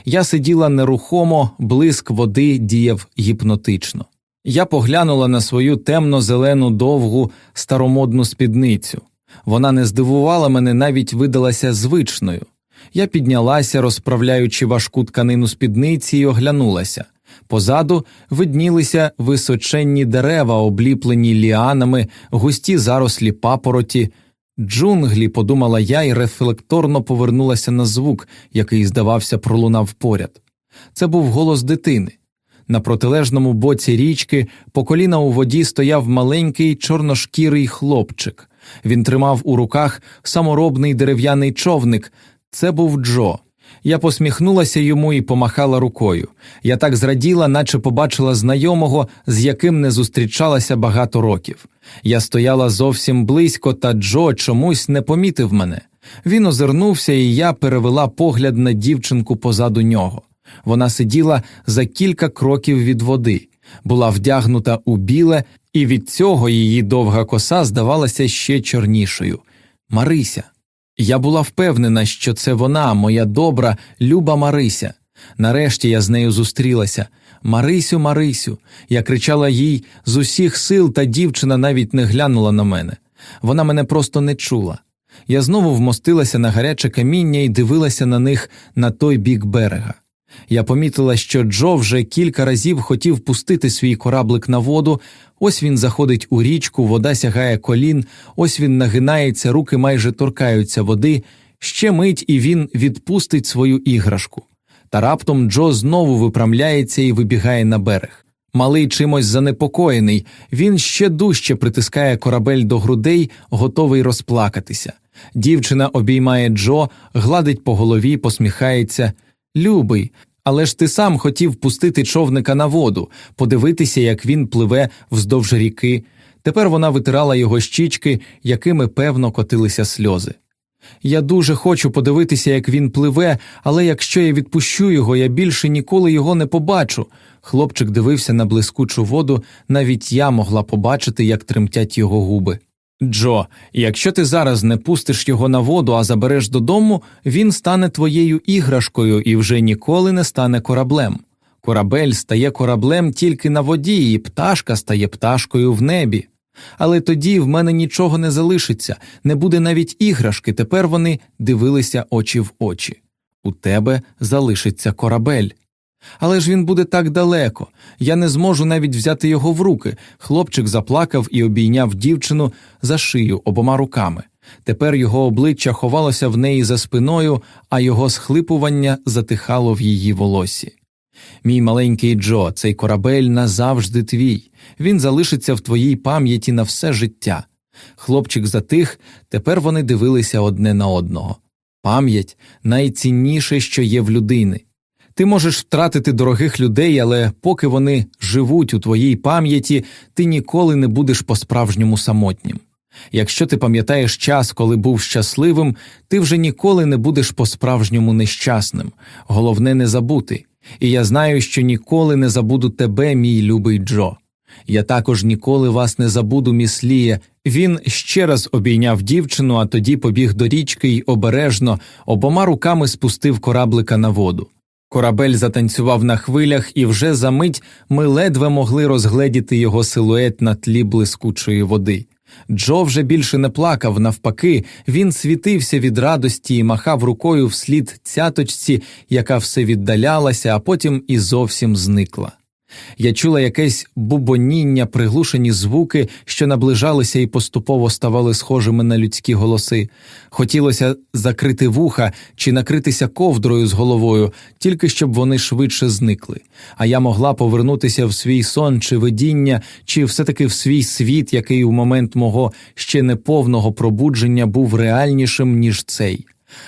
Я сиділа нерухомо, блиск води діяв гіпнотично. Я поглянула на свою темно-зелену довгу старомодну спідницю. Вона не здивувала мене, навіть видалася звичною. Я піднялася, розправляючи важку тканину спідниці, і оглянулася. Позаду виднілися височенні дерева, обліплені ліанами, густі зарослі папороті. Джунглі, подумала я і рефлекторно повернулася на звук, який, здавався, пролунав поряд. Це був голос дитини. На протилежному боці річки по коліна у воді стояв маленький чорношкірий хлопчик. Він тримав у руках саморобний дерев'яний човник. Це був Джо. Я посміхнулася йому і помахала рукою. Я так зраділа, наче побачила знайомого, з яким не зустрічалася багато років. Я стояла зовсім близько, та Джо чомусь не помітив мене. Він озирнувся, і я перевела погляд на дівчинку позаду нього. Вона сиділа за кілька кроків від води, була вдягнута у біле, і від цього її довга коса здавалася ще чорнішою. Марися. Я була впевнена, що це вона, моя добра, люба Марися. Нарешті я з нею зустрілася. Марисю, Марисю. Я кричала їй з усіх сил, та дівчина навіть не глянула на мене. Вона мене просто не чула. Я знову вмостилася на гаряче каміння і дивилася на них на той бік берега. Я помітила, що Джо вже кілька разів хотів пустити свій кораблик на воду, ось він заходить у річку, вода сягає колін, ось він нагинається, руки майже торкаються води, ще мить і він відпустить свою іграшку. Та раптом Джо знову випрямляється і вибігає на берег. Малий чимось занепокоєний, він ще дужче притискає корабель до грудей, готовий розплакатися. Дівчина обіймає Джо, гладить по голові, посміхається. Любий, але ж ти сам хотів пустити човника на воду, подивитися, як він пливе вздовж ріки. Тепер вона витирала його щічки, якими певно котилися сльози. Я дуже хочу подивитися, як він пливе, але якщо я відпущу його, я більше ніколи його не побачу. Хлопчик дивився на блискучу воду, навіть я могла побачити, як тремтять його губи. Джо, якщо ти зараз не пустиш його на воду, а забереш додому, він стане твоєю іграшкою і вже ніколи не стане кораблем. Корабель стає кораблем тільки на воді, і пташка стає пташкою в небі. Але тоді в мене нічого не залишиться, не буде навіть іграшки, тепер вони дивилися очі в очі. У тебе залишиться корабель. Але ж він буде так далеко, я не зможу навіть взяти його в руки. Хлопчик заплакав і обійняв дівчину за шию обома руками. Тепер його обличчя ховалося в неї за спиною, а його схлипування затихало в її волосі. Мій маленький Джо, цей корабель назавжди твій, він залишиться в твоїй пам'яті на все життя. Хлопчик затих, тепер вони дивилися одне на одного. Пам'ять найцінніше, що є в людини. Ти можеш втратити дорогих людей, але поки вони живуть у твоїй пам'яті, ти ніколи не будеш по-справжньому самотнім. Якщо ти пам'ятаєш час, коли був щасливим, ти вже ніколи не будеш по-справжньому нещасним. Головне не забути. І я знаю, що ніколи не забуду тебе, мій любий Джо. Я також ніколи вас не забуду, міс Лія. Він ще раз обійняв дівчину, а тоді побіг до річки й обережно обома руками спустив кораблика на воду. Корабель затанцював на хвилях, і вже за мить ми ледве могли розгледіти його силует на тлі блискучої води. Джо вже більше не плакав, навпаки, він світився від радості і махав рукою вслід цяточці, яка все віддалялася, а потім і зовсім зникла. Я чула якесь бубоніння, приглушені звуки, що наближалися і поступово ставали схожими на людські голоси. Хотілося закрити вуха чи накритися ковдрою з головою, тільки щоб вони швидше зникли. А я могла повернутися в свій сон чи видіння, чи все таки в свій світ, який у момент мого ще неповного пробудження був реальнішим, ніж цей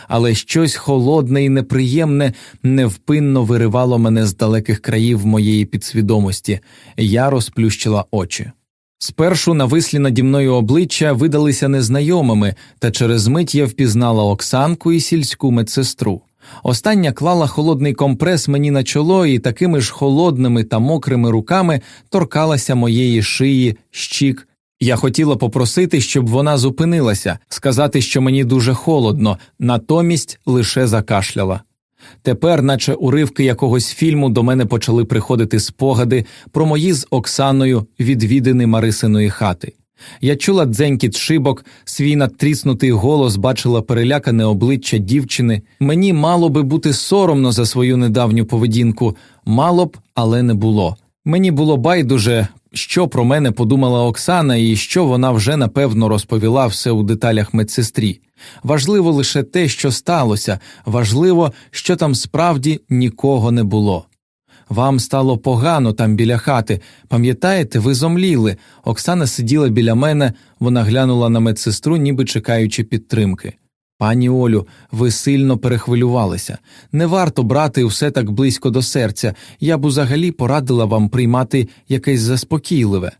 але щось холодне і неприємне невпинно виривало мене з далеких країв моєї підсвідомості, я розплющила очі. Спершу навислі наді мною обличчя видалися незнайомими, та через мить я впізнала Оксанку і сільську медсестру. Остання клала холодний компрес мені на чоло і такими ж холодними та мокрими руками торкалася моєї шиї, щік я хотіла попросити, щоб вона зупинилася, сказати, що мені дуже холодно, натомість лише закашляла. Тепер, наче уривки якогось фільму, до мене почали приходити спогади про мої з Оксаною відвідини Марисиної хати. Я чула дзенькіт шибок, свій надтріснутий голос бачила перелякане обличчя дівчини. Мені мало би бути соромно за свою недавню поведінку, мало б, але не було. Мені було байдуже, що про мене подумала Оксана і що вона вже напевно розповіла все у деталях медсестрі. Важливо лише те, що сталося, важливо, що там справді нікого не було. Вам стало погано там біля хати. Пам'ятаєте, ви зомліли. Оксана сиділа біля мене, вона глянула на медсестру, ніби чекаючи підтримки. Пані Олю, ви сильно перехвилювалися. Не варто брати все так близько до серця. Я б узагалі порадила вам приймати якесь заспокійливе.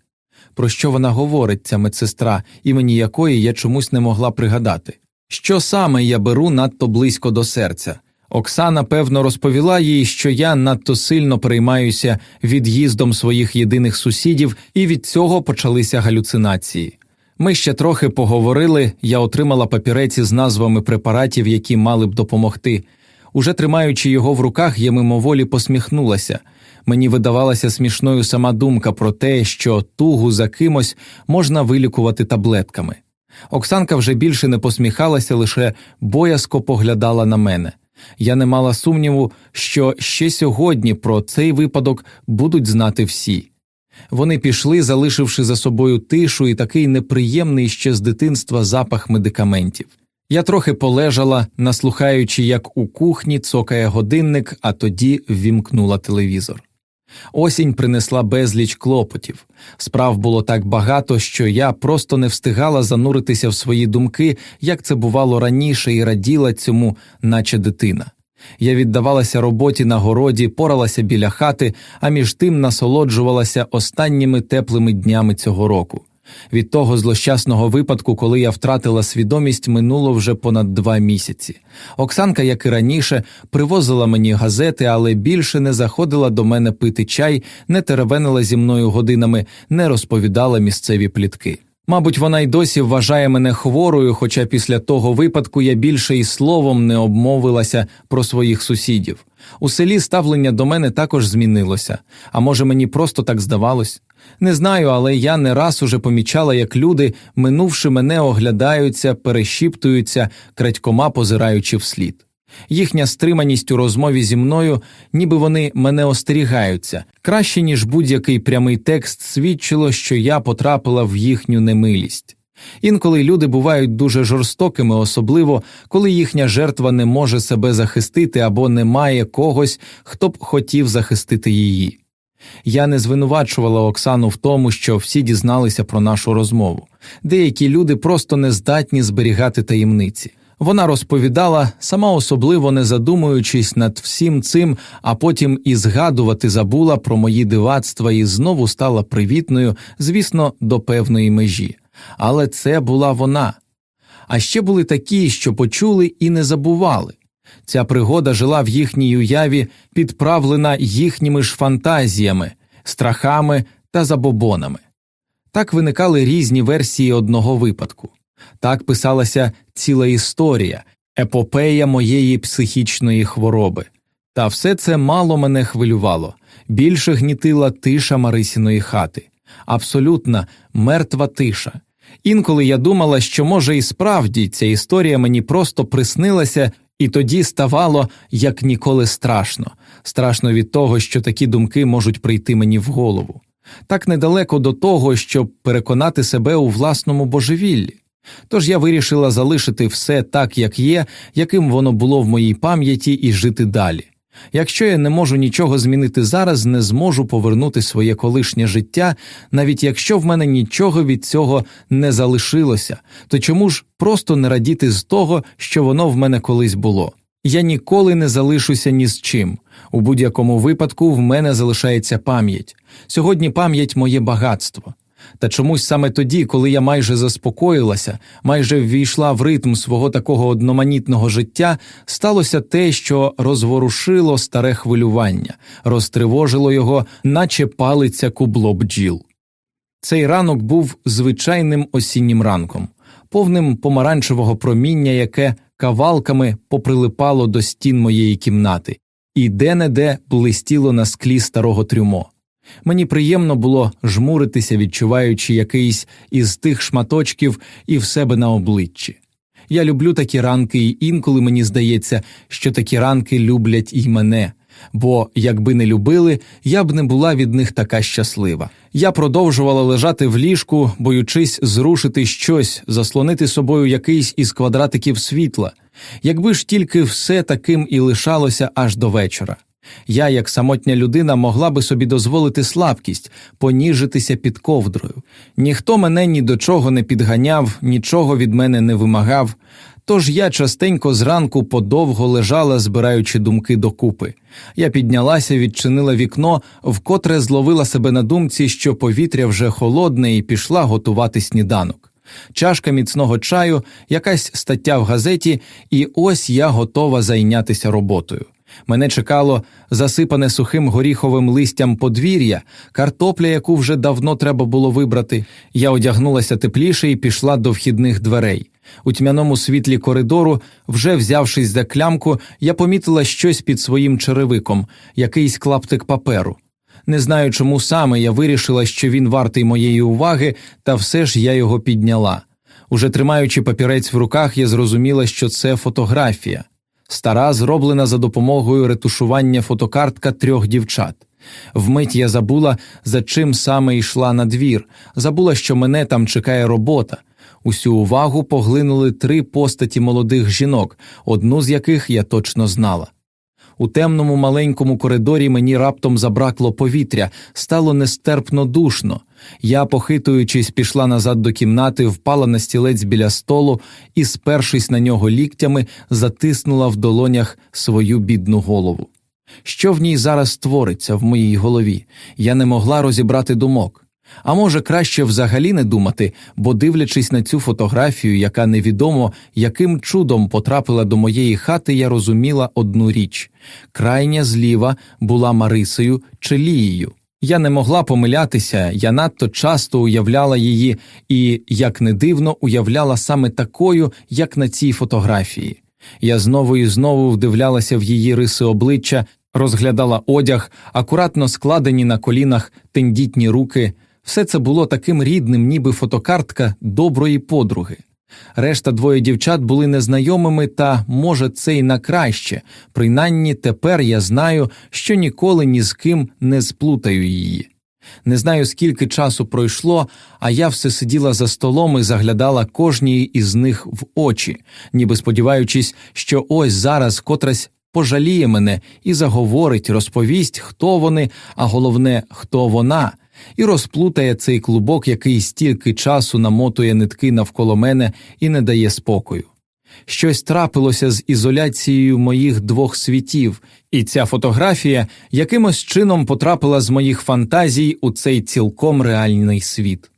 Про що вона говорить, ця медсестра, імені якої я чомусь не могла пригадати. Що саме я беру надто близько до серця? Оксана певно розповіла їй, що я надто сильно переймаюся від'їздом своїх єдиних сусідів, і від цього почалися галюцинації. Ми ще трохи поговорили, я отримала папірець з назвами препаратів, які мали б допомогти. Уже тримаючи його в руках, я мимоволі посміхнулася. Мені видавалася смішною сама думка про те, що тугу за кимось можна вилікувати таблетками. Оксанка вже більше не посміхалася, лише боязко поглядала на мене. Я не мала сумніву, що ще сьогодні про цей випадок будуть знати всі. Вони пішли, залишивши за собою тишу і такий неприємний ще з дитинства запах медикаментів. Я трохи полежала, наслухаючи, як у кухні цокає годинник, а тоді ввімкнула телевізор. Осінь принесла безліч клопотів. Справ було так багато, що я просто не встигала зануритися в свої думки, як це бувало раніше, і раділа цьому, наче дитина. Я віддавалася роботі на городі, поралася біля хати, а між тим насолоджувалася останніми теплими днями цього року. Від того злощасного випадку, коли я втратила свідомість, минуло вже понад два місяці. Оксанка, як і раніше, привозила мені газети, але більше не заходила до мене пити чай, не теревенила зі мною годинами, не розповідала місцеві плітки. Мабуть, вона й досі вважає мене хворою, хоча після того випадку я більше і словом не обмовилася про своїх сусідів. У селі ставлення до мене також змінилося, а може мені просто так здавалось? Не знаю, але я не раз уже помічала, як люди, минувши мене, оглядаються, перешіптуються, крадькома позираючи вслід. Їхня стриманість у розмові зі мною, ніби вони мене остерігаються, краще ніж будь-який прямий текст свідчило, що я потрапила в їхню немилість. Інколи люди бувають дуже жорстокими, особливо коли їхня жертва не може себе захистити або не має когось, хто б хотів захистити її. Я не звинувачувала Оксану в тому, що всі дізналися про нашу розмову. Деякі люди просто не здатні зберігати таємниці. Вона розповідала, сама особливо не задумуючись над всім цим, а потім і згадувати забула про мої дивацтва і знову стала привітною, звісно, до певної межі. Але це була вона. А ще були такі, що почули і не забували. Ця пригода жила в їхній уяві, підправлена їхніми ж фантазіями, страхами та забобонами. Так виникали різні версії одного випадку. Так писалася ціла історія, епопея моєї психічної хвороби. Та все це мало мене хвилювало, більше гнітила тиша Марисіної хати, абсолютна мертва тиша. Інколи я думала, що, може, і справді ця історія мені просто приснилася, і тоді ставало як ніколи страшно, страшно від того, що такі думки можуть прийти мені в голову. Так недалеко до того, щоб переконати себе у власному божевіллі. Тож я вирішила залишити все так, як є, яким воно було в моїй пам'яті, і жити далі. Якщо я не можу нічого змінити зараз, не зможу повернути своє колишнє життя, навіть якщо в мене нічого від цього не залишилося, то чому ж просто не радіти з того, що воно в мене колись було? Я ніколи не залишуся ні з чим. У будь-якому випадку в мене залишається пам'ять. Сьогодні пам'ять моє багатство. Та чомусь саме тоді, коли я майже заспокоїлася, майже ввійшла в ритм свого такого одноманітного життя, сталося те, що розворушило старе хвилювання, розтривожило його, наче палиця кубло бджіл. Цей ранок був звичайним осіннім ранком, повним помаранчевого проміння, яке кавалками поприлипало до стін моєї кімнати, і де не де блистіло на склі старого трюмо. Мені приємно було жмуритися, відчуваючи якийсь із тих шматочків і в себе на обличчі. Я люблю такі ранки, і інколи мені здається, що такі ранки люблять і мене. бо, якби не любили, я б не була від них така щаслива. Я продовжувала лежати в ліжку, боючись зрушити щось, заслонити собою якийсь із квадратиків світла, якби ж тільки все таким і лишалося аж до вечора. Я, як самотня людина, могла би собі дозволити слабкість, поніжитися під ковдрою. Ніхто мене ні до чого не підганяв, нічого від мене не вимагав. Тож я частенько зранку подовго лежала, збираючи думки докупи. Я піднялася, відчинила вікно, вкотре зловила себе на думці, що повітря вже холодне, і пішла готувати сніданок. Чашка міцного чаю, якась стаття в газеті, і ось я готова зайнятися роботою. Мене чекало засипане сухим горіховим листям подвір'я, картопля, яку вже давно треба було вибрати. Я одягнулася тепліше і пішла до вхідних дверей. У тьмяному світлі коридору, вже взявшись за клямку, я помітила щось під своїм черевиком, якийсь клаптик паперу. Не знаю, чому саме я вирішила, що він вартий моєї уваги, та все ж я його підняла. Уже тримаючи папірець в руках, я зрозуміла, що це фотографія. Стара, зроблена за допомогою ретушування фотокартка трьох дівчат. Вмить я забула, за чим саме йшла на двір, забула, що мене там чекає робота. Усю увагу поглинули три постаті молодих жінок, одну з яких я точно знала. У темному маленькому коридорі мені раптом забракло повітря, стало нестерпно душно. Я, похитуючись, пішла назад до кімнати, впала на стілець біля столу і, спершись на нього ліктями, затиснула в долонях свою бідну голову. Що в ній зараз твориться в моїй голові? Я не могла розібрати думок. А може, краще взагалі не думати, бо, дивлячись на цю фотографію, яка невідомо яким чудом потрапила до моєї хати, я розуміла одну річ крайня зліва була Марисою чи Лією. Я не могла помилятися, я надто часто уявляла її і, як не дивно, уявляла саме такою, як на цій фотографії. Я знову і знову вдивлялася в її риси обличчя, розглядала одяг, акуратно складені на колінах тендітні руки. Все це було таким рідним, ніби фотокартка доброї подруги. Решта двоє дівчат були незнайомими, та, може, це й на краще, принаймні тепер я знаю, що ніколи ні з ким не сплутаю її. Не знаю, скільки часу пройшло, а я все сиділа за столом і заглядала кожній із них в очі, ніби сподіваючись, що ось зараз котрась пожаліє мене і заговорить, розповість, хто вони, а головне, хто вона і розплутає цей клубок, який стільки часу намотує нитки навколо мене і не дає спокою. Щось трапилося з ізоляцією моїх двох світів, і ця фотографія якимось чином потрапила з моїх фантазій у цей цілком реальний світ.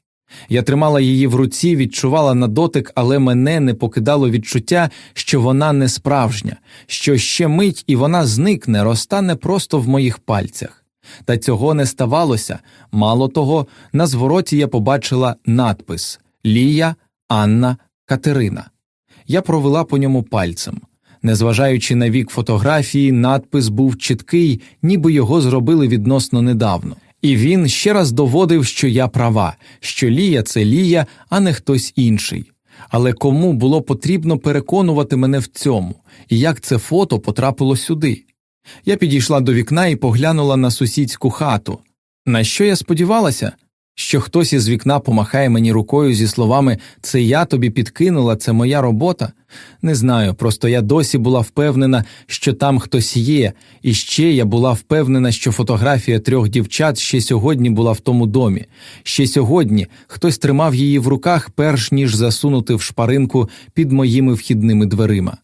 Я тримала її в руці, відчувала на дотик, але мене не покидало відчуття, що вона не справжня, що ще мить і вона зникне, розтане просто в моїх пальцях. Та цього не ставалося. Мало того, на звороті я побачила надпис Лія, Анна, Катерина. Я провела по ньому пальцем. Незважаючи на вік фотографії, надпис був чіткий, ніби його зробили відносно недавно. І він ще раз доводив, що я права, що Лія це Лія, а не хтось інший. Але кому було потрібно переконувати мене в цьому, і як це фото потрапило сюди? Я підійшла до вікна і поглянула на сусідську хату. На що я сподівалася? Що хтось із вікна помахає мені рукою зі словами Це я тобі підкинула, це моя робота. Не знаю, просто я досі була впевнена, що там хтось є, і ще я була впевнена, що фотографія трьох дівчат ще сьогодні була в тому домі. Ще сьогодні хтось тримав її в руках, перш ніж засунути в шпаринку під моїми вхідними дверима.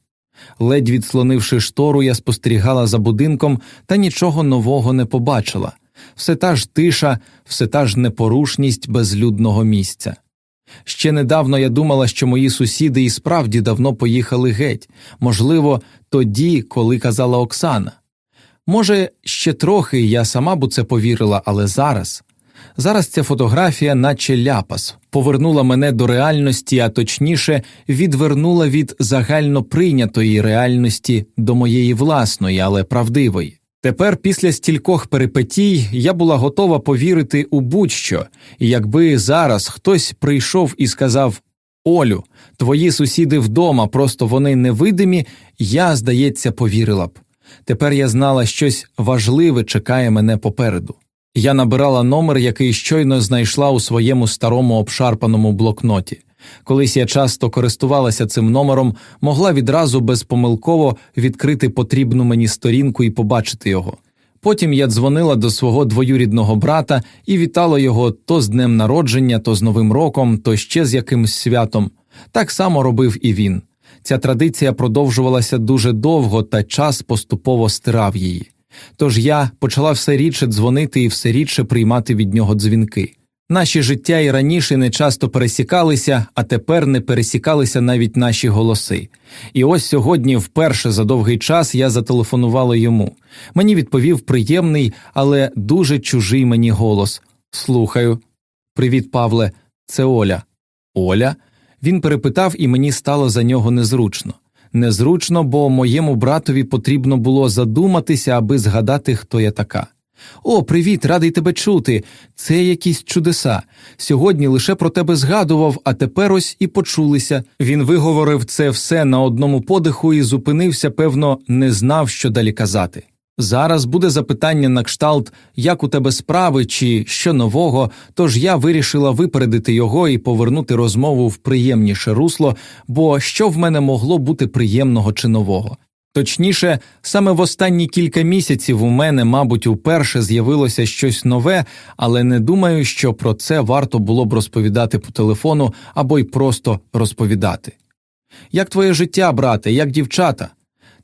Ледь відслонивши штору, я спостерігала за будинком та нічого нового не побачила все та ж тиша, все та ж непорушність безлюдного місця. Ще недавно я думала, що мої сусіди і справді давно поїхали геть, можливо, тоді, коли казала Оксана. Може, ще трохи я сама б у це повірила, але зараз. Зараз ця фотографія, наче ляпас, повернула мене до реальності, а точніше, відвернула від загально прийнятої реальності до моєї власної, але правдивої. Тепер, після стількох перипетій, я була готова повірити у будь-що, і якби зараз хтось прийшов і сказав Олю, твої сусіди вдома, просто вони невидимі, я, здається, повірила б. Тепер я знала, щось важливе чекає мене попереду. Я набирала номер, який щойно знайшла у своєму старому обшарпаному блокноті. Колись я часто користувалася цим номером, могла відразу безпомилково відкрити потрібну мені сторінку і побачити його. Потім я дзвонила до свого двоюрідного брата і вітала його то з днем народження, то з Новим роком, то ще з якимсь святом. Так само робив і він. Ця традиція продовжувалася дуже довго, та час поступово стирав її. Тож я почала все рідше дзвонити і все рідше приймати від нього дзвінки. Наші життя і раніше не часто пересікалися, а тепер не пересікалися навіть наші голоси. І ось сьогодні, вперше за довгий час, я зателефонувала йому. Мені відповів приємний, але дуже чужий мені голос. Слухаю. Привіт, Павле, це Оля. Оля? Він перепитав, і мені стало за нього незручно. Незручно, бо моєму братові потрібно було задуматися, аби згадати, хто я така. О, привіт, радий тебе чути. Це якісь чудеса. Сьогодні лише про тебе згадував, а тепер ось і почулися. Він виговорив це все на одному подиху і зупинився, певно, не знав, що далі казати. Зараз буде запитання на кшталт, як у тебе справи чи що нового, тож я вирішила випередити його і повернути розмову в приємніше русло, бо що в мене могло бути приємного чи нового. Точніше, саме в останні кілька місяців у мене, мабуть, уперше з'явилося щось нове, але не думаю, що про це варто було б розповідати по телефону або й просто розповідати. Як твоє життя, брате, як дівчата?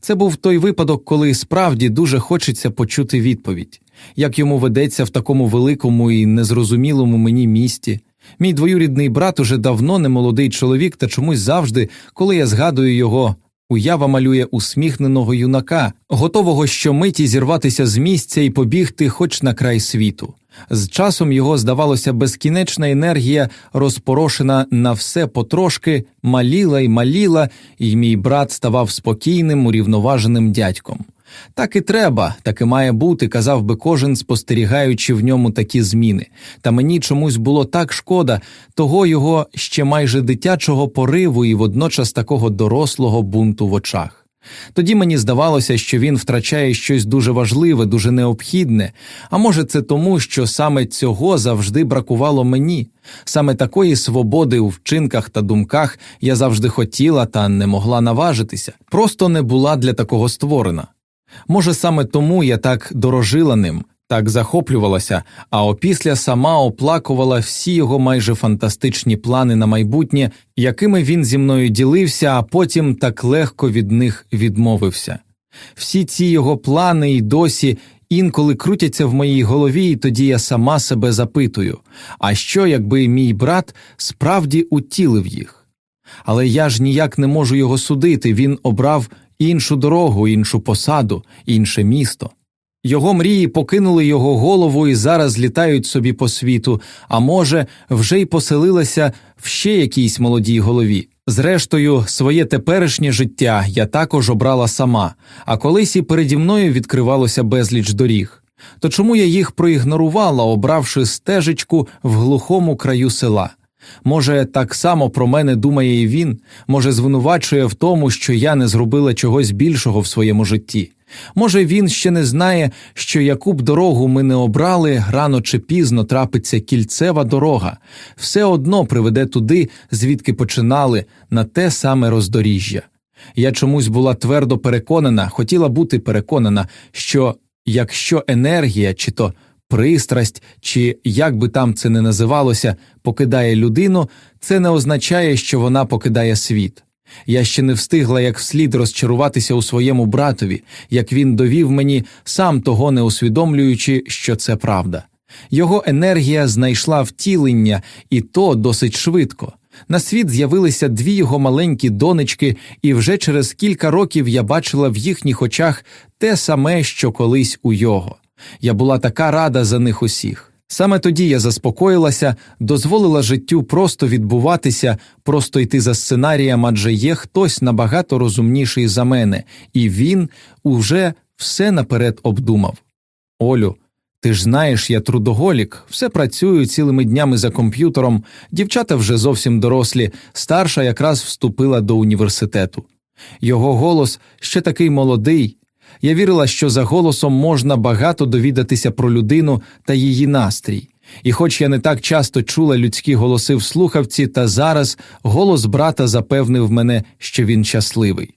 Це був той випадок, коли справді дуже хочеться почути відповідь, як йому ведеться в такому великому і незрозумілому мені місті. Мій двоюрідний брат уже давно не молодий чоловік, та чомусь завжди, коли я згадую його, уява малює усміхненого юнака, готового щомиті зірватися з місця і побігти хоч на край світу. З часом його, здавалося, безкінечна енергія, розпорошена на все потрошки, маліла й маліла, і мій брат ставав спокійним, урівноваженим дядьком. Так і треба, так і має бути, казав би кожен, спостерігаючи в ньому такі зміни. Та мені чомусь було так шкода того його ще майже дитячого пориву і водночас такого дорослого бунту в очах. Тоді мені здавалося, що він втрачає щось дуже важливе, дуже необхідне, а може, це тому, що саме цього завжди бракувало мені, саме такої свободи у вчинках та думках я завжди хотіла та не могла наважитися, просто не була для такого створена. Може, саме тому я так дорожила ним, так захоплювалася, а опісля сама оплакувала всі його майже фантастичні плани на майбутнє, якими він зі мною ділився, а потім так легко від них відмовився. Всі ці його плани й досі інколи крутяться в моїй голові, і тоді я сама себе запитую а що, якби мій брат справді утілив їх? Але я ж ніяк не можу його судити, він обрав іншу дорогу, іншу посаду, інше місто. Його мрії покинули його голову і зараз літають собі по світу, а може, вже й поселилися в ще якійсь молодій голові. Зрештою, своє теперішнє життя я також обрала сама, а колись і переді мною відкривалося безліч доріг. То чому я їх проігнорувала, обравши стежечку в глухому краю села? Може, так само про мене думає і він, може, звинувачує в тому, що я не зробила чогось більшого в своєму житті. Може, він ще не знає, що яку б дорогу ми не обрали, рано чи пізно трапиться кільцева дорога, все одно приведе туди, звідки починали, на те саме роздоріжжя. Я чомусь була твердо переконана, хотіла бути переконана, що якщо енергія, чи то пристрасть, чи як би там це не називалося, покидає людину, це не означає, що вона покидає світ. Я ще не встигла як вслід розчаруватися у своєму братові, як він довів мені, сам того не усвідомлюючи, що це правда. Його енергія знайшла втілення, і то досить швидко. На світ з'явилися дві його маленькі донечки, і вже через кілька років я бачила в їхніх очах те саме, що колись у його. Я була така рада за них усіх. Саме тоді я заспокоїлася, дозволила життю просто відбуватися, просто йти за сценарієм, адже є хтось набагато розумніший за мене, і він уже все наперед обдумав. Олю, ти ж знаєш, я трудоголік, все працюю цілими днями за комп'ютером, дівчата вже зовсім дорослі, старша якраз вступила до університету. Його голос ще такий молодий, Я вірила, що за голосом можна багато довідатися про людину та її настрій. І, хоч я не так часто чула людські голоси в слухавці, та зараз голос брата запевнив мене, що він щасливий.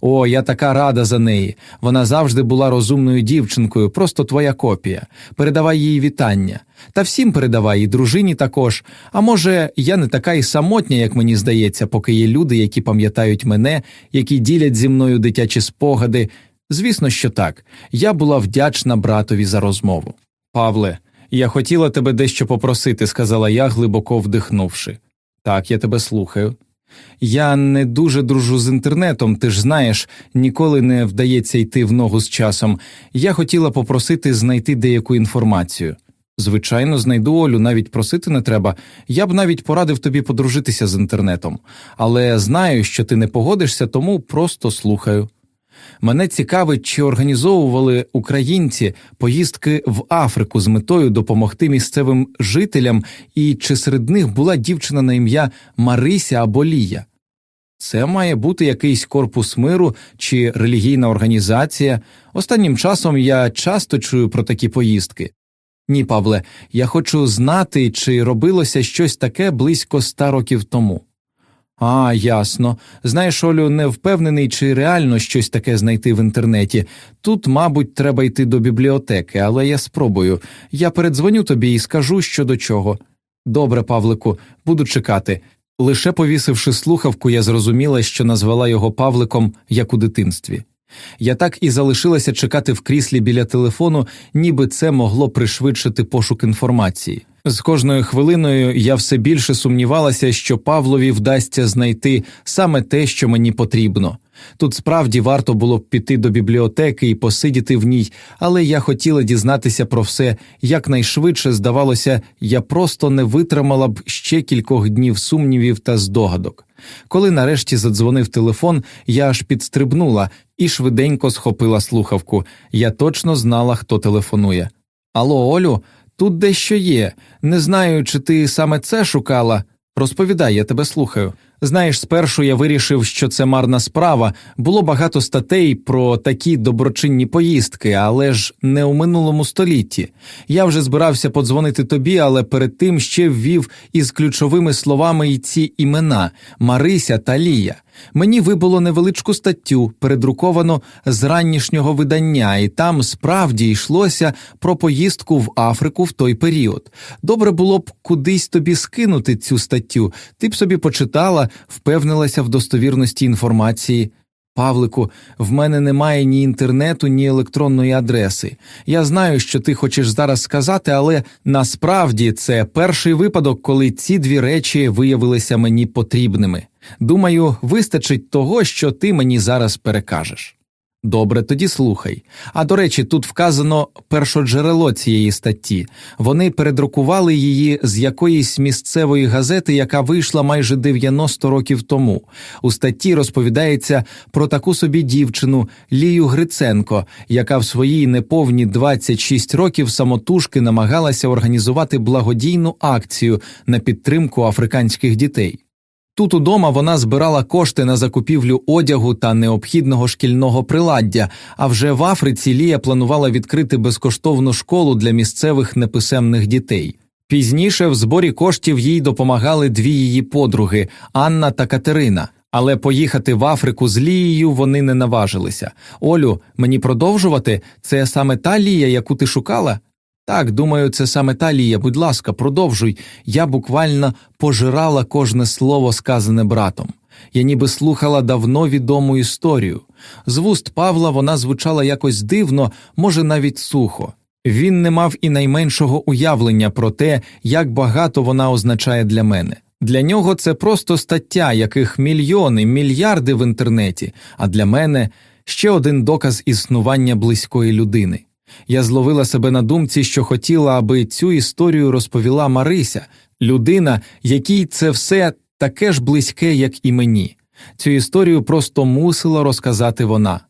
О, я така рада за неї. Вона завжди була розумною дівчинкою, просто твоя копія. Передавай їй вітання. Та всім передавай і дружині також. А може, я не така і самотня, як мені здається, поки є люди, які пам'ятають мене, які ділять зі мною дитячі спогади. Звісно, що так. Я була вдячна братові за розмову. Павле, я хотіла тебе дещо попросити, сказала я, глибоко вдихнувши. Так, я тебе слухаю. Я не дуже дружу з інтернетом, ти ж знаєш, ніколи не вдається йти в ногу з часом. Я хотіла попросити знайти деяку інформацію. Звичайно, знайду Олю, навіть просити не треба. Я б навіть порадив тобі подружитися з інтернетом, але знаю, що ти не погодишся, тому просто слухаю. Мене цікавить, чи організовували українці поїздки в Африку з метою допомогти місцевим жителям, і чи серед них була дівчина на ім'я Марися або Лія. Це має бути якийсь корпус миру чи релігійна організація. Останнім часом я часто чую про такі поїздки. Ні, Павле, я хочу знати, чи робилося щось таке близько ста років тому. А, ясно. Знаєш, Олю, не впевнений, чи реально щось таке знайти в інтернеті. Тут, мабуть, треба йти до бібліотеки, але я спробую. Я передзвоню тобі і скажу, що до чого. Добре, Павлику, буду чекати. Лише повісивши слухавку, я зрозуміла, що назвала його Павликом як у дитинстві. Я так і залишилася чекати в кріслі біля телефону, ніби це могло пришвидшити пошук інформації. З кожною хвилиною я все більше сумнівалася, що Павлові вдасться знайти саме те, що мені потрібно. Тут справді варто було б піти до бібліотеки і посидіти в ній, але я хотіла дізнатися про все якнайшвидше, здавалося, я просто не витримала б ще кількох днів сумнівів та здогадок. Коли нарешті задзвонив телефон, я аж підстрибнула і швиденько схопила слухавку. Я точно знала, хто телефонує. Алло, Олю, тут дещо є. Не знаю, чи ти саме це шукала. Розповідай, я тебе слухаю. Знаєш, спершу я вирішив, що це марна справа. Було багато статей про такі доброчинні поїздки, але ж не у минулому столітті. Я вже збирався подзвонити тобі, але перед тим ще ввів із ключовими словами і ці імена Марися та Лія. Мені вибуло невеличку статтю, передруковану з ранішнього видання, і там справді йшлося про поїздку в Африку в той період. Добре було б кудись тобі скинути цю статтю, ти б собі почитала, впевнилася в достовірності інформації. Павлику, в мене немає ні інтернету, ні електронної адреси. Я знаю, що ти хочеш зараз сказати, але насправді це перший випадок, коли ці дві речі виявилися мені потрібними. Думаю, вистачить того, що ти мені зараз перекажеш. Добре, тоді слухай. А до речі, тут вказано першоджерело цієї статті. Вони передрукували її з якоїсь місцевої газети, яка вийшла майже 90 років тому. У статті розповідається про таку собі дівчину Лію Гриценко, яка в своїй неповні 26 років самотужки намагалася організувати благодійну акцію на підтримку африканських дітей. Тут удома вона збирала кошти на закупівлю одягу та необхідного шкільного приладдя. А вже в Африці Лія планувала відкрити безкоштовну школу для місцевих неписемних дітей. Пізніше в зборі коштів їй допомагали дві її подруги Анна та Катерина. Але поїхати в Африку з Лією вони не наважилися. Олю, мені продовжувати це саме та Лія, яку ти шукала? Так, думаю, це саме та Лія, будь ласка, продовжуй. Я буквально пожирала кожне слово, сказане братом. Я ніби слухала давно відому історію. З вуст Павла вона звучала якось дивно, може, навіть сухо. Він не мав і найменшого уявлення про те, як багато вона означає для мене. Для нього це просто стаття, яких мільйони, мільярди в інтернеті, а для мене ще один доказ існування близької людини. Я зловила себе на думці, що хотіла, аби цю історію розповіла Марися, людина, якій це все таке ж близьке, як і мені. Цю історію просто мусила розказати вона.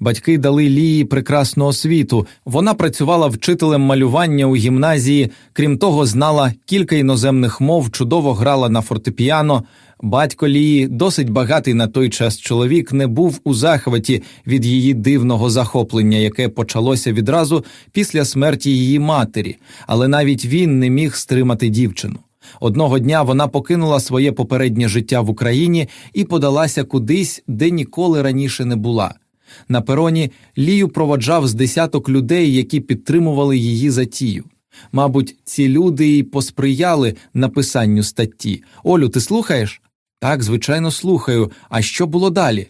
Батьки дали Лії прекрасну освіту. Вона працювала вчителем малювання у гімназії, крім того, знала кілька іноземних мов, чудово грала на фортепіано. Батько Лії, досить багатий на той час чоловік, не був у захваті від її дивного захоплення, яке почалося відразу після смерті її матері, але навіть він не міг стримати дівчину. Одного дня вона покинула своє попереднє життя в Україні і подалася кудись, де ніколи раніше не була. На пероні Лію проводжав з десяток людей, які підтримували її затію. Мабуть, ці люди й посприяли написанню статті. Олю, ти слухаєш? Так, звичайно, слухаю. А що було далі?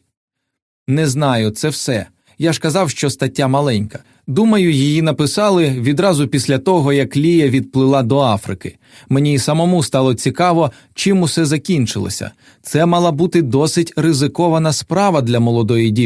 Не знаю, це все. Я ж казав, що стаття маленька. Думаю, її написали відразу після того, як Лія відплила до Африки. Мені й самому стало цікаво, чим усе закінчилося. Це мала бути досить ризикована справа для молодої дівчини.